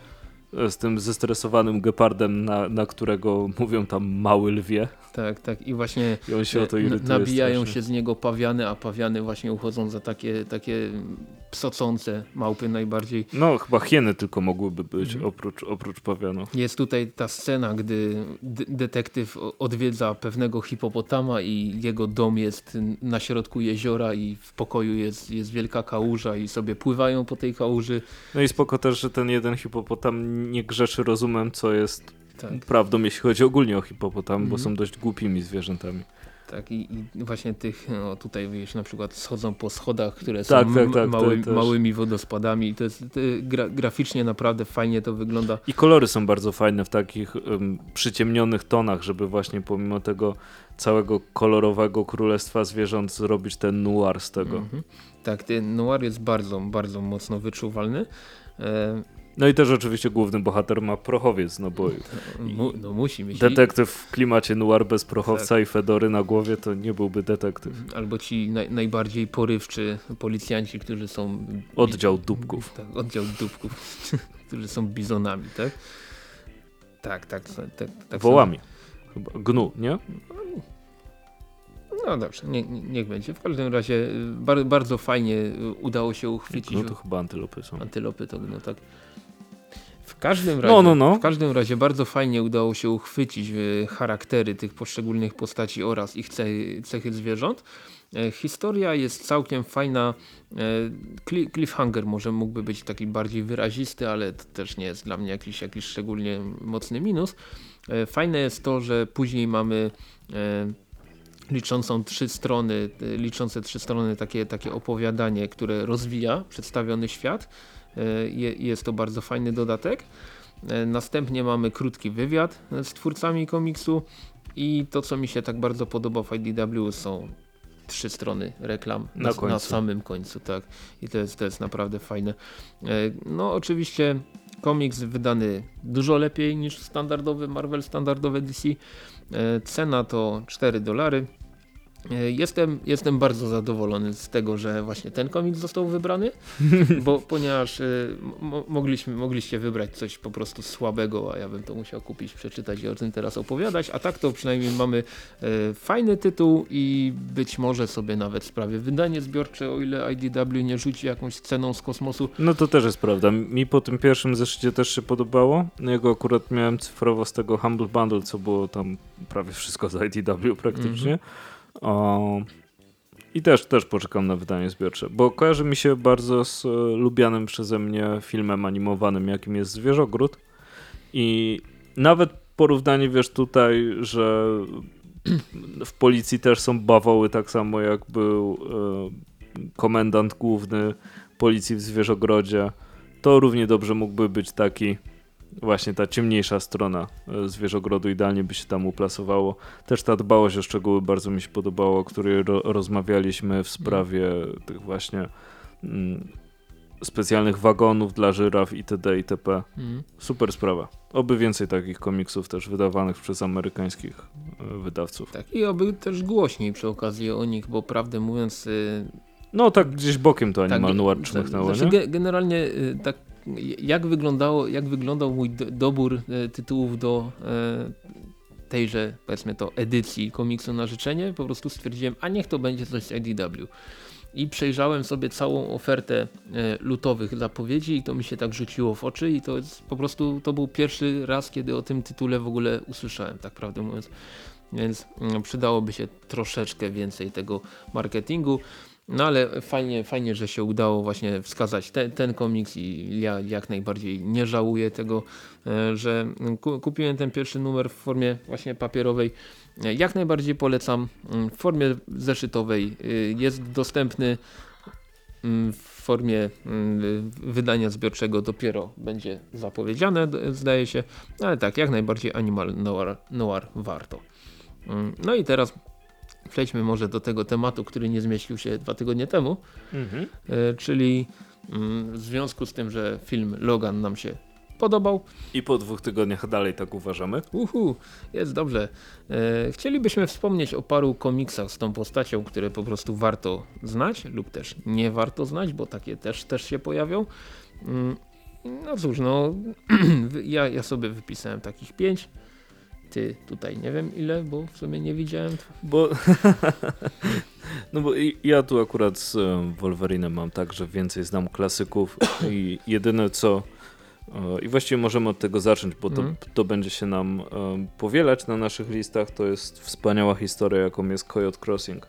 E, z tym zestresowanym gepardem, na, na którego mówią tam mały lwie. Tak, tak i właśnie I on się o to nabijają strasznie. się z niego pawiany, a pawiany właśnie uchodzą za takie, takie psocące małpy najbardziej. No chyba hieny tylko mogłyby być mhm. oprócz, oprócz pawianów. Jest tutaj ta scena, gdy detektyw odwiedza pewnego hipopotama i jego dom jest na środku jeziora i w pokoju jest, jest wielka kałuża i sobie pływają po tej kałuży. No i spoko też, że ten jeden hipopotam nie grzeszy rozumem, co jest tak. prawdą, jeśli chodzi ogólnie o hipopotam, mm -hmm. bo mhm. są dość głupimi zwierzętami. Tak, i, i właśnie tych, no, tutaj wiesz, na przykład schodzą po schodach, które tak, są tak, tak, mały, małymi wodospadami. To jest to gra, graficznie naprawdę fajnie to wygląda. I kolory są bardzo fajne w takich um, przyciemnionych tonach, żeby właśnie pomimo tego całego kolorowego królestwa zwierząt zrobić ten noir z tego. -hmm. Tak, ten noir jest bardzo, bardzo mocno wyczuwalny. E no i też oczywiście główny bohater ma prochowiec no bo Mu, no musi mieć. Detektyw w klimacie noir bez prochowca tak. i fedory na głowie to nie byłby detektyw. Albo ci naj, najbardziej porywczy policjanci, którzy są... Oddział dupków. Tak, oddział dupków, [laughs] którzy są bizonami, tak? Tak, tak. tak, tak Wołami. Chyba. Gnu, nie? No dobrze, nie, niech będzie. W każdym razie y, bar, bardzo fajnie y, udało się uchwycić. No to chyba antylopy są. Antylopy to no tak. W każdym razie, no, no, no. W każdym razie bardzo fajnie udało się uchwycić e, charaktery tych poszczególnych postaci oraz ich cechy zwierząt. E, historia jest całkiem fajna. E, cliffhanger może mógłby być taki bardziej wyrazisty, ale to też nie jest dla mnie jakiś, jakiś szczególnie mocny minus. Fajne jest to, że później mamy liczącą trzy strony, liczące trzy strony takie, takie opowiadanie, które rozwija przedstawiony świat jest to bardzo fajny dodatek. E, następnie mamy krótki wywiad z twórcami komiksu i to co mi się tak bardzo podoba w IDW są trzy strony reklam na, na, na, samym końcu, tak. I to jest, to jest naprawdę fajne. E, no oczywiście komiks wydany dużo lepiej niż standardowy Marvel, standardowe DC. Cena to 4 dolary. E, jestem, jestem bardzo zadowolony z tego, że właśnie ten komiks został wybrany, [laughs] bo ponieważ y, mogliśmy, mogliście wybrać coś po prostu słabego, a ja bym to musiał kupić, przeczytać i o tym teraz opowiadać, a tak to przynajmniej mamy y, fajny tytuł i być może sobie nawet sprawię wydanie zbiorcze, o ile IDW nie rzuci jakąś sceną z kosmosu. No to też jest prawda. Mi po tym pierwszym zeszycie też się podobało. Ja go akurat miałem cyfrowo z tego Humble Bundle, co było tam prawie wszystko z IDW praktycznie. Mm -hmm. O, I też, też poczekam na wydanie zbiorcze, bo kojarzy mi się bardzo z e, lubianym przeze mnie filmem animowanym, jakim jest Zwierzogród. I nawet porównanie, wiesz, tutaj, że w policji też są bawoły, tak samo jak był e, komendant główny policji w Zwierzogrodzie, to równie dobrze mógłby być taki właśnie ta ciemniejsza strona e, zwierzogrodu idealnie by się tam uplasowało. Też ta dbałość o szczegóły bardzo mi się podobało, o której ro rozmawialiśmy w sprawie tych właśnie mm, specjalnych wagonów dla żyraf itd. itp. Mm. Super sprawa. Oby więcej takich komiksów też wydawanych przez amerykańskich e, wydawców. Tak i oby też głośniej przy okazji o nich, bo prawdę mówiąc... Y no tak gdzieś bokiem to Animal tak, Noir czmychnęło, znaczy, nie? Generalnie tak jak, wyglądało, jak wyglądał mój dobór e, tytułów do e, tejże, powiedzmy to, edycji komiksu na życzenie, po prostu stwierdziłem, a niech to będzie coś z IDW. I przejrzałem sobie całą ofertę e, lutowych zapowiedzi i to mi się tak rzuciło w oczy i to jest po prostu, to był pierwszy raz, kiedy o tym tytule w ogóle usłyszałem, tak prawdę mówiąc. Więc mm, przydałoby się troszeczkę więcej tego marketingu. No ale fajnie, fajnie, że się udało właśnie wskazać te, ten komiks i ja jak najbardziej nie żałuję tego, e, że kupiłem ten pierwszy numer w formie właśnie papierowej. E, jak najbardziej polecam mm, w formie zeszytowej. E, jest dostępny mm, w formie mm, wydania zbiorczego dopiero będzie zapowiedziane, zdaje się. Ale tak, jak najbardziej Animal Noir, Noir warto. No i teraz przejdźmy może do tego tematu, który nie zmieścił się dwa tygodnie temu, mhm. E, czyli mm, w związku z tym, że film Logan nam się podobał. I po dwóch tygodniach dalej tak uważamy. Uhu, jest dobrze. E, chcielibyśmy wspomnieć o paru komiksach z tą postacią, które po prostu warto znać lub też nie warto znać, bo takie też, też się pojawią. Mm, no cóż, no [clears throat] ja, ja sobie wypisałem takich pięć ty tutaj nie wiem ile, bo w sumie nie widziałem. Bo, [laughs] no bo ja tu akurat z Wolverinem mam tak, że więcej znam klasyków i jedyne co i właściwie możemy od tego zacząć, bo to, mm. to będzie się nam powielać na naszych listach. To jest wspaniała historia, jaką jest Coyote Crossing.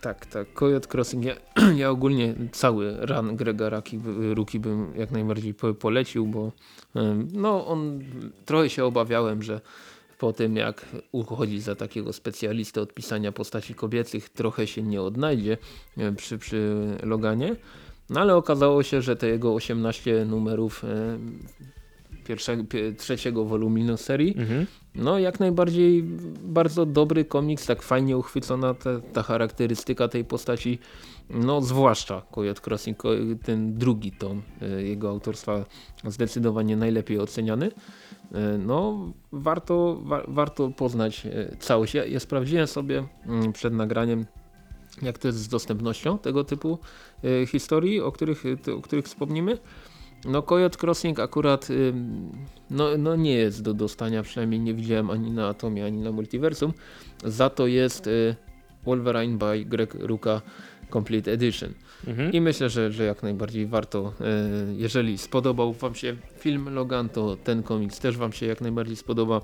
Tak, tak. Coyote Crossing. Ja, [clears throat] ja ogólnie cały run Grega Raki, Ruki bym jak najbardziej polecił, bo no on trochę się obawiałem, że po tym jak uchodzi za takiego specjalistę od pisania postaci kobiecych trochę się nie odnajdzie e, przy, przy Loganie. No ale okazało się, że te jego 18 numerów e, pierwszego, trzeciego woluminu serii, mhm. no jak najbardziej bardzo dobry komiks, tak fajnie uchwycona ta, ta charakterystyka tej postaci, no zwłaszcza Coyote Crossing, ten drugi tom e, jego autorstwa zdecydowanie najlepiej oceniany. E, no warto, wa warto poznać e, całość. Ja, ja sprawdziłem sobie mm, przed nagraniem jak to jest z dostępnością tego typu e, historii, o których, o których wspomnimy. No Coyote Crossing akurat no, no nie jest do dostania, przynajmniej nie widziałem ani na Atomie, ani na Multiversum. Za to jest Wolverine by Greg Ruka Complete Edition. Mhm. I myślę, że, że jak najbardziej warto, e, jeżeli spodobał Wam się film Logan, to ten komiks też Wam się jak najbardziej spodoba.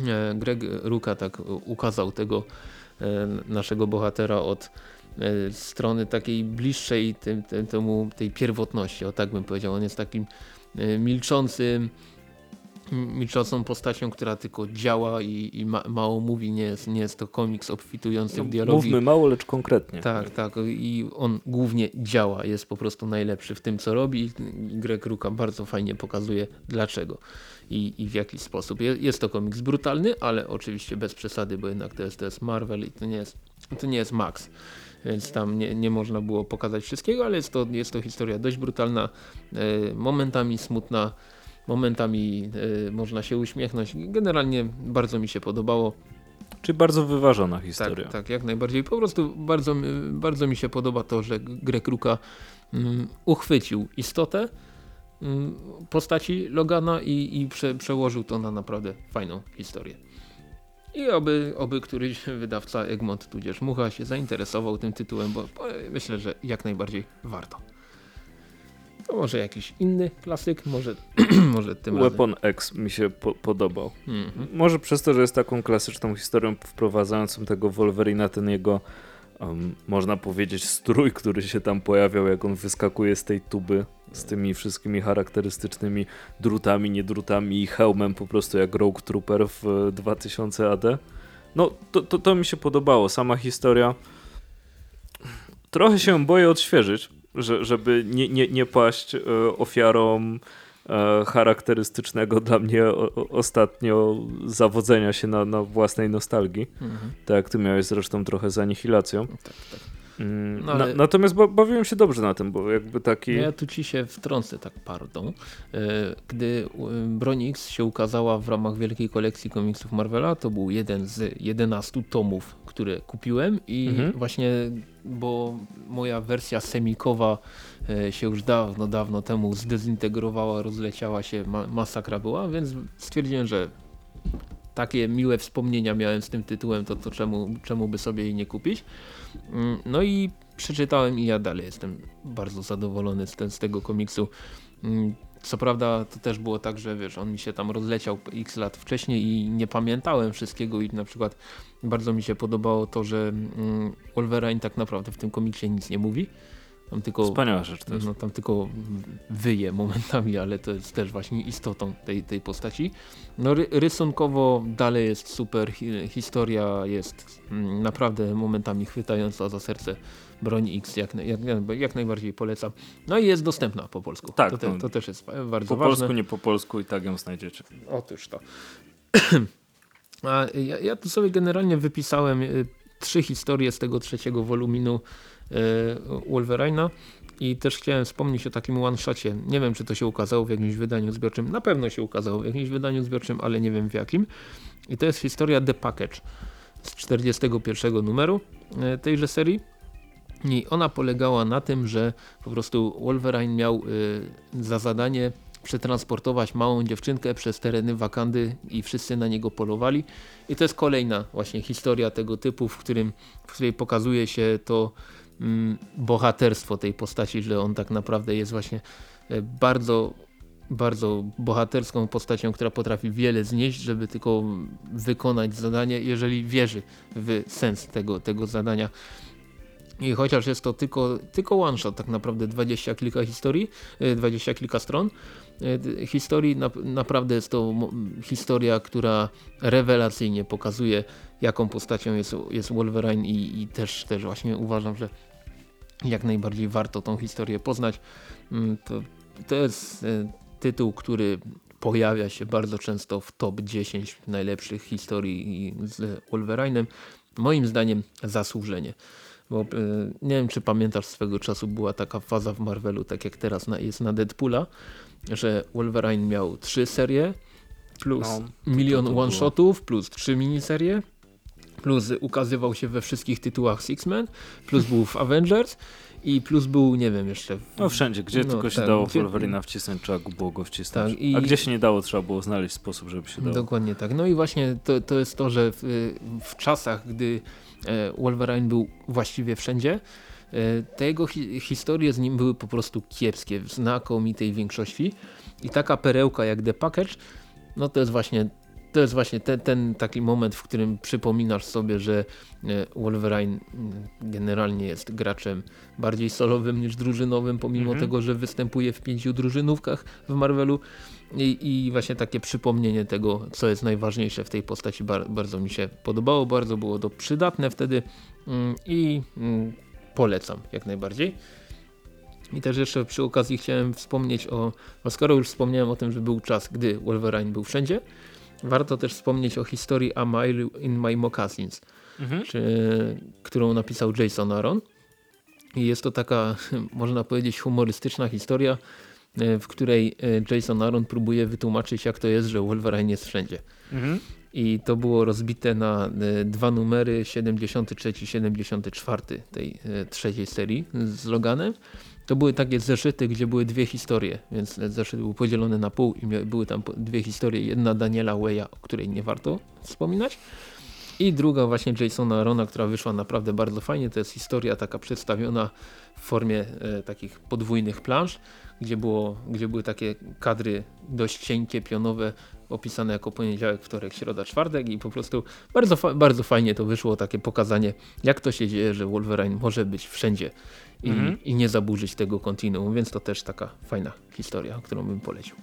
E, Greg Ruka tak ukazał tego e, naszego bohatera od strony takiej bliższej temu, tej pierwotności, o tak bym powiedział. On jest takim milczącym, milczącą postacią, która tylko działa i, i ma, mało mówi, nie jest, nie jest to komiks obfitujący w dialogi. Mówmy mało, lecz konkretnie. Tak, tak i on głównie działa, jest po prostu najlepszy w tym co robi Greg Ruka bardzo fajnie pokazuje dlaczego i, i w jaki sposób. Jest, jest to komiks brutalny, ale oczywiście bez przesady, bo jednak to jest, to jest Marvel i to nie jest, to nie jest Max więc tam nie, nie można było pokazać wszystkiego, ale jest to, jest to historia dość brutalna, e, momentami smutna, momentami y, można się uśmiechnąć. Generalnie bardzo mi się podobało. Czyli bardzo wyważona historia. Tak, tak, jak najbardziej. Po prostu bardzo, bardzo mi się podoba to, że Greg Ruka um, uchwycił istotę um, postaci Logana i, i prze, przełożył to na naprawdę fajną historię. I oby, oby któryś wydawca Egmont tudzież Mucha się zainteresował tym tytułem, bo myślę, że jak najbardziej warto. To może jakiś inny klasyk, może, [clears throat] może tym Weapon razem. X mi się po podobał. Mm -hmm. Może przez to, że jest taką klasyczną historią wprowadzającą tego Wolverina, ten jego um, można powiedzieć strój, który się tam pojawiał, jak on wyskakuje z tej tuby z tymi wszystkimi charakterystycznymi drutami, niedrutami i hełmem po prostu jak Rogue Trooper w 2000 AD. No to, to, to mi się podobało, sama historia. Trochę się boję odświeżyć, że, żeby nie, nie, nie paść e, ofiarą e, charakterystycznego dla mnie ostatnio zawodzenia się na, na własnej nostalgii. Mhm. Tak jak ty miałeś zresztą trochę z anihilacją. Tak, tak. Mm, no, ale... na, natomiast bawiłem się dobrze na tym, bo jakby taki... Ja tu ci się wtrącę tak pardą. E, gdy Bronix się ukazała w ramach wielkiej kolekcji komiksów Marvela, to był jeden z 11 tomów, które kupiłem i mhm. właśnie, bo moja wersja semikowa e, się już dawno, dawno temu zdezintegrowała, rozleciała się, ma masakra była, więc stwierdziłem, że takie miłe wspomnienia miałem z tym tytułem, to, to czemu, czemu by sobie jej nie kupić. Mm, no i przeczytałem i ja dalej jestem bardzo zadowolony z, ten, z tego komiksu. Mm, co prawda to też było tak, że wiesz, on mi się tam rozleciał x lat wcześniej i nie pamiętałem wszystkiego i na przykład bardzo mi się podobało to, że mm, Wolverine tak naprawdę w tym komiksie nic nie mówi. Tam tylko, Wspaniała rzecz jest. No, tam tylko wyje momentami, ale to jest też właśnie istotą tej, tej postaci. No, ry rysunkowo dalej jest super, historia jest mm, naprawdę momentami chwytająca za serce. Broń X jak, jak, jak, najbardziej polecam. No i jest dostępna po polsku. Tak. To, te, no. to też jest bardzo po ważne. Po polsku, nie po polsku i tak ją znajdziecie. Otóż to. [clears throat] A ja, ja tu sobie generalnie wypisałem y, trzy historie z tego trzeciego woluminu E, Wolverina. I też chciałem wspomnieć o takim one-shocie. Nie wiem, czy to się ukazało w jakimś wydaniu zbiorczym. Na pewno się ukazało w jakimś wydaniu zbiorczym, ale nie wiem w jakim. I to jest historia The Package z 41 numeru e, tejże serii. I ona polegała na tym, że po prostu Wolverine miał y, za zadanie przetransportować małą dziewczynkę przez tereny Wakandy i wszyscy na niego polowali. I to jest kolejna właśnie historia tego typu, w, którym, w której pokazuje się to bohaterstwo tej postaci, że on tak naprawdę jest właśnie e, bardzo bardzo bohaterską postacią, która potrafi wiele znieść, żeby tylko wykonać zadanie, jeżeli wierzy w sens tego, tego zadania. I chociaż jest to tylko, tylko one shot, tak naprawdę dwadzieścia kilka historii, e, dwadzieścia kilka stron e, historii, na, naprawdę jest to historia, która rewelacyjnie pokazuje jaką postacią jest, jest Wolverine i, i też, też właśnie uważam, że jak najbardziej warto tą historię poznać. Mm, to, to jest e, tytuł, który pojawia się bardzo często w top 10 najlepszych historii z Wolverine'em. Moim zdaniem zasłużenie. Bo e, nie wiem, czy pamiętasz swego czasu była taka faza w Marvelu, tak jak teraz jest na Deadpoola, że Wolverine miał trzy serie plus no, milion one-shotów plus trzy miniserie plus ukazywał się we wszystkich tytułach Six-Men, plus był w Avengers i plus był, nie wiem, jeszcze... W... No wszędzie, gdzie no, tylko się tak, dało gdzie... Wolverina wcisnąć, trzeba było go wcisnąć. Tak, i... A gdzie się nie dało, trzeba było znaleźć sposób, żeby się dało. Dokładnie tak. No i właśnie to, to jest to, że w, w czasach, gdy e, Wolverine był właściwie wszędzie, e, te jego hi historie z nim były po prostu kiepskie, w znakomitej większości. I taka perełka jak The Package, no to jest właśnie to jest właśnie ten, ten, taki moment, w którym przypominasz sobie, że e, Wolverine mm, generalnie jest graczem bardziej solowym niż drużynowym, pomimo mhm. tego, że występuje w pięciu drużynówkach w Marvelu. I, I, właśnie takie przypomnienie tego, co jest najważniejsze w tej postaci bar bardzo mi się podobało, bardzo było to przydatne wtedy mm, i mm, polecam jak najbardziej. I też jeszcze przy okazji chciałem wspomnieć o, no skoro już wspomniałem o tym, że był czas, gdy Wolverine był wszędzie, Warto też wspomnieć o historii A Mile in My Moccasins, mhm. czy, którą napisał Jason Aaron. I jest to taka, [laughs] można powiedzieć, humorystyczna historia, e, w której e, Jason Aaron próbuje wytłumaczyć, jak to jest, że Wolverine jest wszędzie. Mhm. i to było rozbite na e, dwa numery 73 74 tej trzeciej serii z Loganem. To były takie zeszyty, gdzie były dwie historie, więc zeszyt był podzielony na pół i były tam dwie historie. Jedna Daniela Weya, o której nie warto wspominać i druga właśnie Jasona Rona, która wyszła naprawdę bardzo fajnie. To jest historia taka przedstawiona w formie e, takich podwójnych plansz, gdzie, było, gdzie były takie kadry dość cienkie, pionowe, opisane jako poniedziałek, wtorek, środa, czwartek i po prostu bardzo, fa bardzo fajnie to wyszło, takie pokazanie jak to się dzieje, że Wolverine może być wszędzie i, mhm. i nie zaburzyć tego kontinuum, więc to też taka fajna historia, którą bym polecił.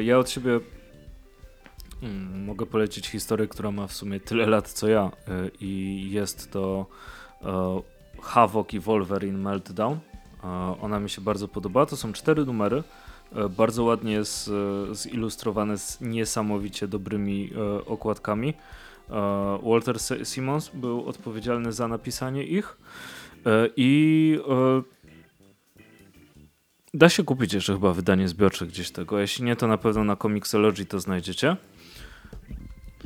Ja od siebie mm, mogę polecić historię, która ma w sumie tyle lat co ja y, i jest to e, Havok i Wolverine Meltdown. Ona mi się bardzo podoba. To są cztery numery. E, bardzo ładnie jest e, zilustrowane z niesamowicie dobrymi e, okładkami. Walter Simmons był odpowiedzialny za napisanie ich i da się kupić jeszcze chyba wydanie zbiorcze gdzieś tego. Jeśli nie, to na pewno na Comixology to znajdziecie.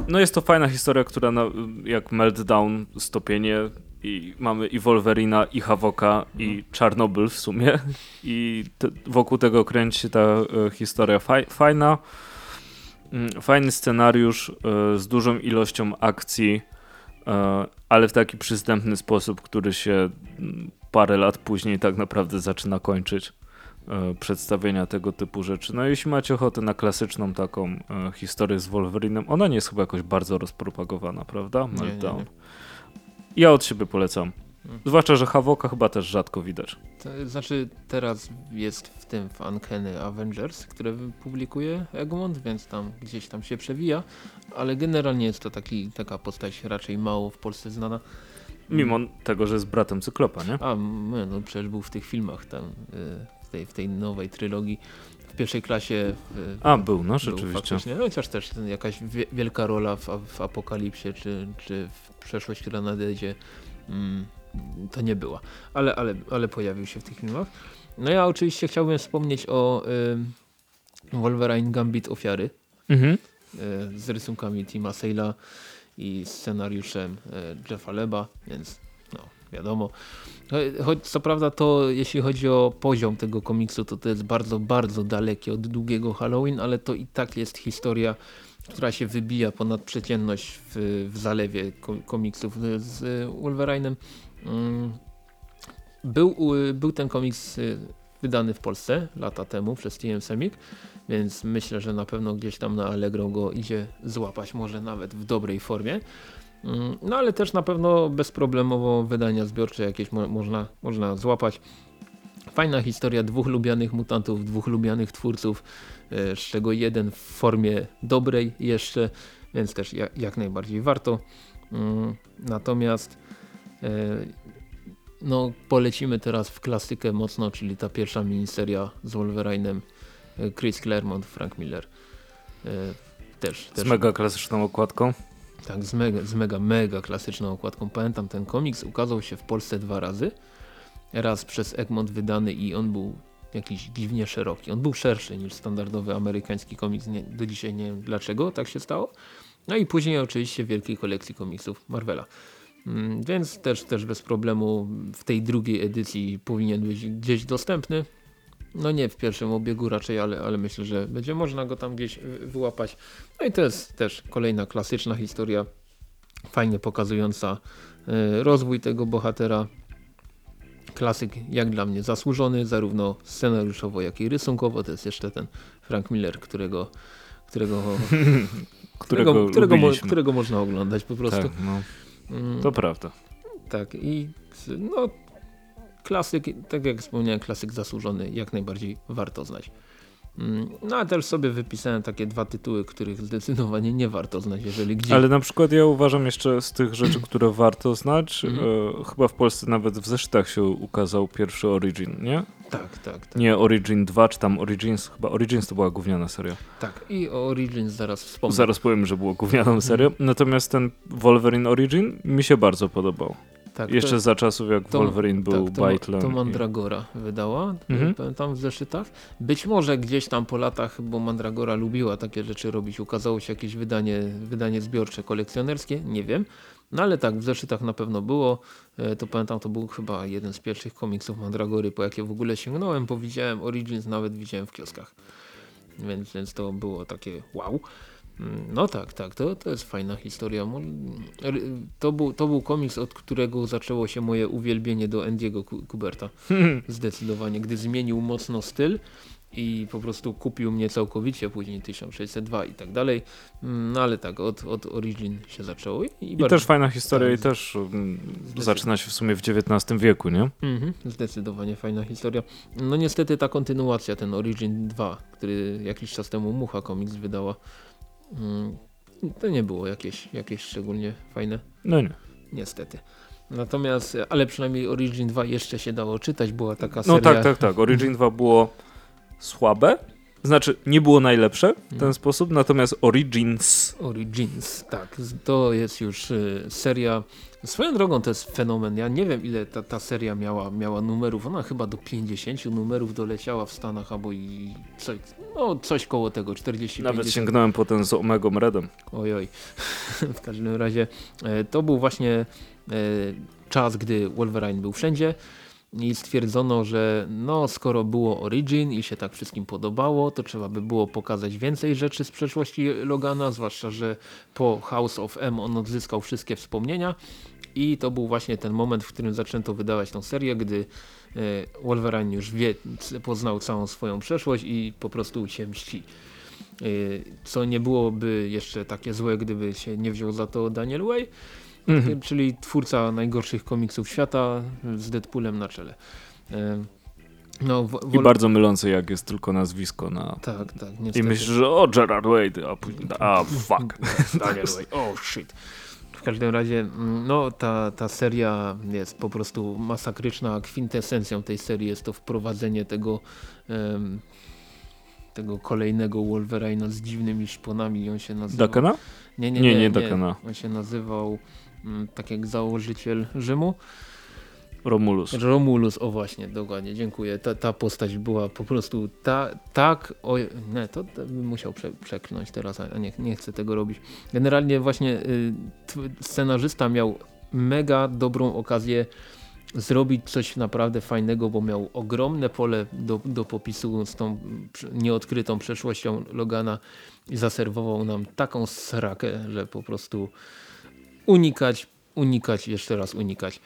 No jest to fajna historia, która na, jak Meltdown, stopienie i mamy i Wolverina, i Havoka, i mhm. Czarnobyl w sumie. I te, wokół tego kręci się ta e, historia faj, fajna. Mm, fajny scenariusz e, z dużą ilością akcji, e, ale w taki przystępny sposób, który się parę lat później tak naprawdę zaczyna kończyć e, przedstawienia tego typu rzeczy. No jeśli macie ochotę na klasyczną taką e, historię z Wolverinem, ona nie jest chyba jakoś bardzo rozpropagowana, prawda? Meltdown. Nie, nie, nie. Ja od siebie polecam. Zwłaszcza, że Havoka chyba też rzadko widać. To znaczy teraz jest w tym w Uncanny Avengers, które publikuje Egmont, więc tam gdzieś tam się przewija, ale generalnie jest to taki, taka postać raczej mało w Polsce znana. Mimo tego, że jest bratem Cyklopa, nie? A, no przecież był w tych filmach tam, y, w tej, w tej nowej trylogii w pierwszej klasie. A, był, no rzeczywiście. Był chociaż też jakaś wielka rola w, w Apokalipsie, czy, czy w przeszłość, która nadejdzie, mm, to nie była. Ale, ale, ale pojawił się w tych filmach. No ja oczywiście chciałbym wspomnieć o y, Wolverine Gambit Ofiary. Mhm. Y, z rysunkami Tima Sale'a i scenariuszem y, Jeffa Leba, więc no wiadomo. Choć co prawda to jeśli chodzi o poziom tego komiksu to to jest bardzo, bardzo dalekie od długiego Halloween, ale to i tak jest historia która się wybija ponad przeciętność w, w zalewie komiksów z Wolverine'em. Był, był ten komiks y, wydany w Polsce lata temu przez TM Semik, więc myślę, że na pewno gdzieś tam na Allegro go idzie złapać, może nawet w dobrej formie. No ale też na pewno bezproblemowo wydania zbiorcze jakieś mo można, można złapać. Fajna historia dwóch lubianych mutantów, dwóch lubianych twórców, e, z czego jeden w formie dobrej jeszcze, więc też jak, jak najbardziej warto. Natomiast no, polecimy teraz w klasykę mocno, czyli ta pierwsza miniseria z Wolverine'em e, Chris Claremont, Frank Miller. Też, też. Z mega klasyczną okładką. Tak, z mega, z mega, mega klasyczną okładką. Pamiętam, ten komiks ukazał się w Polsce dwa razy raz przez Egmont wydany i on był jakiś dziwnie szeroki. On był szerszy niż standardowy amerykański komiks. Nie, do dzisiaj nie wiem dlaczego tak się stało. No i później oczywiście wielkiej kolekcji komiksów Marvela. Mm, więc też, też bez problemu w tej drugiej edycji powinien być gdzieś dostępny. No nie w pierwszym obiegu raczej, ale, ale myślę, że będzie można go tam gdzieś wyłapać. No i to jest też kolejna klasyczna historia, fajnie pokazująca y, rozwój tego bohatera, klasyk jak dla mnie zasłużony, zarówno scenariuszowo, jak i rysunkowo. To jest jeszcze ten Frank Miller, którego którego, [laughs] którego, którego, mo, którego można oglądać po prostu. Tak, no. Mm. To prawda. Tak i no klasyk, tak jak wspomniałem, klasyk zasłużony, jak najbardziej warto znać. Mm, no a też sobie wypisałem takie dwa tytuły, których zdecydowanie nie warto znać, jeżeli gdzieś... Ale na przykład ja uważam jeszcze z tych rzeczy, [clears throat] które warto znać, mm -hmm. e, chyba w Polsce nawet w zeszytach się ukazał pierwszy Origin, nie? Tak, tak, tak. Nie Origin 2, czy tam Origins, chyba Origins to była gówniana seria. Tak, i o Origins zaraz wspomnę. Zaraz powiem, że było gównianą serią, natomiast ten Wolverine Origin mi się bardzo podobał. Tak, Jeszcze to, za czasów jak to, Wolverine był tak, Bajtlem. To, to Mandragora i... wydała, mhm. pamiętam w zeszytach. Być może gdzieś tam po latach, bo Mandragora lubiła takie rzeczy robić, ukazało się jakieś wydanie, wydanie zbiorcze, kolekcjonerskie, nie wiem. No ale tak, w zeszytach na pewno było. E, to pamiętam, to był chyba jeden z pierwszych komiksów Mandragory, po jakie w ogóle sięgnąłem, bo widziałem Origins, nawet widziałem w kioskach. Więc, więc to było takie wow. Mm, no tak, tak, to, to jest fajna historia. To był, to był komiks, od którego zaczęło się moje uwielbienie do Andiego Kuberta. [laughs] Zdecydowanie, gdy zmienił mocno styl i po prostu kupił mnie całkowicie, później 1602 i tak dalej. Mm, no ale tak, od, od Origin się zaczęło. I, I, bardzo, też fajna historia tak, i też um, zaczyna się w sumie w XIX wieku, nie? Mhm, zdecydowanie fajna historia. No niestety ta kontynuacja, ten Origin 2, który jakiś czas temu Mucha Comics wydała, to nie było jakieś, jakieś szczególnie fajne. No nie. Niestety. Natomiast, ale przynajmniej Origin 2 jeszcze się dało czytać, była taka no seria. No tak, tak, tak. Origin 2 było słabe. Znaczy, nie było najlepsze w ten sposób, natomiast Origins. Origins, tak. To jest już y, seria. Swoją drogą to jest fenomen. Ja nie wiem, ile ta, ta seria miała, miała numerów. Ona chyba do 50 numerów doleciała w Stanach, albo i coś, no, coś koło tego, 40 Nawet 50. sięgnąłem potem z Omegą Redem. Ojoj. [laughs] w każdym razie e, to był właśnie e, czas, gdy Wolverine był wszędzie i stwierdzono, że no skoro było Origin i się tak wszystkim podobało, to trzeba by było pokazać więcej rzeczy z przeszłości Logana, zwłaszcza, że po House of M on odzyskał wszystkie wspomnienia i to był właśnie ten moment, w którym zaczęto wydawać tą serię, gdy e, Wolverine już wie, poznał całą swoją przeszłość i po prostu się mści. E, co nie byłoby jeszcze takie złe, gdyby się nie wziął za to Daniel Way, mhm. czyli twórca najgorszych komiksów świata z Deadpoolem na czele. E, no, I bardzo mylące jak jest tylko nazwisko na... Tak, tak. Niestety. I myślisz, że o Gerard Wade, a później a fuck. [laughs] Daniel Wade, oh shit. W każdym razie mm, no, ta, ta seria jest po prostu masakryczna. Kwintesencją tej serii jest to wprowadzenie tego um, tego kolejnego Wolverine'a z dziwnymi szponami. On się nazywał... Dakana? Nie, nie, nie. nie, nie, nie. On się nazywał tak jak założyciel Rzymu. Romulus. Romulus, o właśnie, dokładnie, dziękuję. Ta, ta postać była po prostu ta, tak, o, nie, to, to bym musiał prze, przeklnąć teraz, a nie, nie chcę tego robić. Generalnie właśnie y, scenarzysta miał mega dobrą okazję zrobić coś naprawdę fajnego, bo miał ogromne pole do, do popisu z tą nieodkrytą przeszłością Logana i zaserwował nam taką srakę, że po prostu unikać, unikać, jeszcze raz unikać.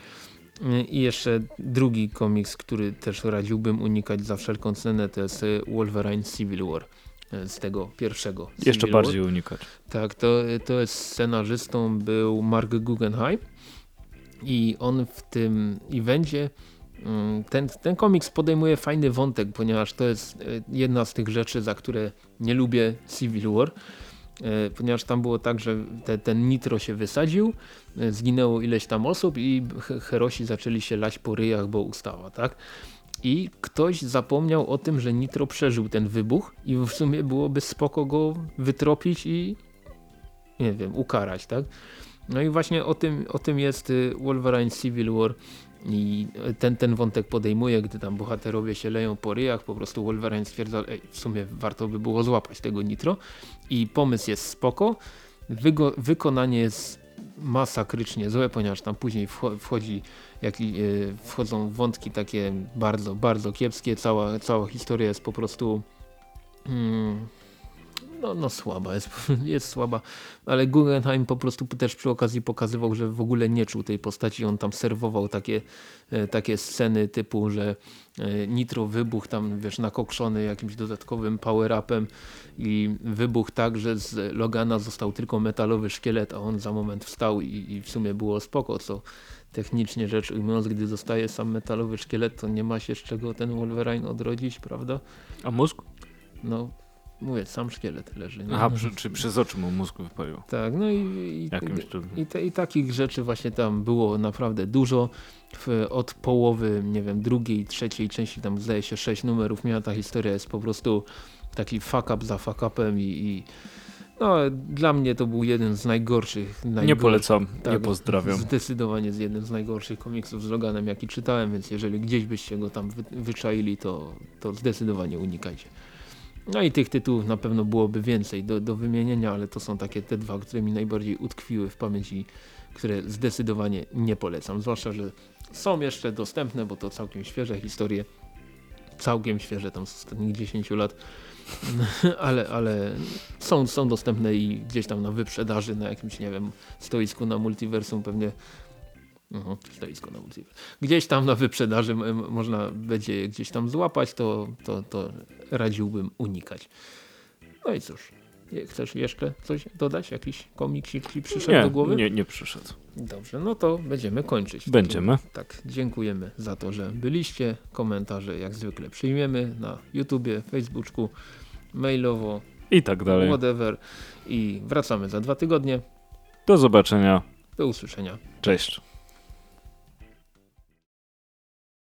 I jeszcze drugi komiks, który też radziłbym unikać za wszelką cenę, to jest Wolverine Civil War e, z tego pierwszego. Civil jeszcze bardziej War. unikać. Tak, to, to jest scenarzystą był Mark Guggenheim i on w tym evencie ten, ten komiks podejmuje fajny wątek, ponieważ to jest jedna z tych rzeczy, za które nie lubię Civil War ponieważ tam było tak, że te, ten nitro się wysadził, e, zginęło ileś tam osób i herosi zaczęli się lać po ryjach, bo ustała, tak? I ktoś zapomniał o tym, że nitro przeżył ten wybuch i w sumie byłoby spoko go wytropić i nie wiem, ukarać, tak? No i właśnie o tym, o tym jest y, Wolverine Civil War i ten, ten wątek podejmuje, gdy tam bohaterowie się leją po ryjach, po prostu Wolverine stwierdza, ej, w sumie warto by było złapać tego nitro. I pomysł jest spoko, Wygo wykonanie jest masakrycznie złe, ponieważ tam później wchodzi, jak, yy, wchodzą wątki takie bardzo, bardzo kiepskie, cała, cała historia jest po prostu mm, no, no słaba, jest, [laughs] jest słaba, ale Guggenheim po prostu też przy okazji pokazywał, że w ogóle nie czuł tej postaci, on tam serwował takie, e, takie sceny typu, że e, Nitro wybuch tam wiesz nakokszony jakimś dodatkowym power-upem i wybuch tak, że z Logana został tylko metalowy szkielet, a on za moment wstał i, i w sumie było spoko, co technicznie rzecz ujmując, gdy zostaje sam metalowy szkielet, to nie ma się z czego ten Wolverine odrodzić, prawda? A mózg? No Mówię, sam szkielet leży. Nie? Aha, przy, czy przez oczy mu mózg wypalił. Tak, no i, i, i, te, i, takich rzeczy właśnie tam było naprawdę dużo. W, od połowy, nie wiem, drugiej, trzeciej części, tam zdaje się sześć numerów miała ta historia, jest po prostu taki fuck up za fuck upem i, No, dla mnie to był jeden z najgorszych. Nie najgorszych polecam, nie tak, pozdrawiam. Zdecydowanie jest jeden z najgorszych komiksów z Loganem, jaki czytałem, więc jeżeli gdzieś byście go tam wy, wyczaili, to, to zdecydowanie unikajcie. No i tych tytułów na pewno byłoby więcej do, do wymienienia, ale to są takie te dwa, które mi najbardziej utkwiły w pamięci, które zdecydowanie nie polecam. Zwłaszcza, że są jeszcze dostępne, bo to całkiem świeże historie. Całkiem świeże, tam z ostatnich 10 lat. [laughs] ale, ale są, są dostępne i gdzieś tam na wyprzedaży, na jakimś, nie wiem, stoisku na multiversum pewnie Mhm, stoisko na. Gdzieś tam na wyprzedaży można będzie je gdzieś tam złapać, to, to, to radziłbym unikać. No i cóż, chcesz jeszcze coś dodać? Jakiś komiksik ci przyszedł do Nie, głowy? nie, nie przyszedł. Dobrze, no to będziemy kończyć. Będziemy. Tak, dziękujemy za to, że byliście. Komentarze jak zwykle przyjmiemy na YouTubie, Facebooku, mailowo, I tak dalej. whatever. I wracamy za dwa tygodnie. Do zobaczenia. Do usłyszenia. Cześć.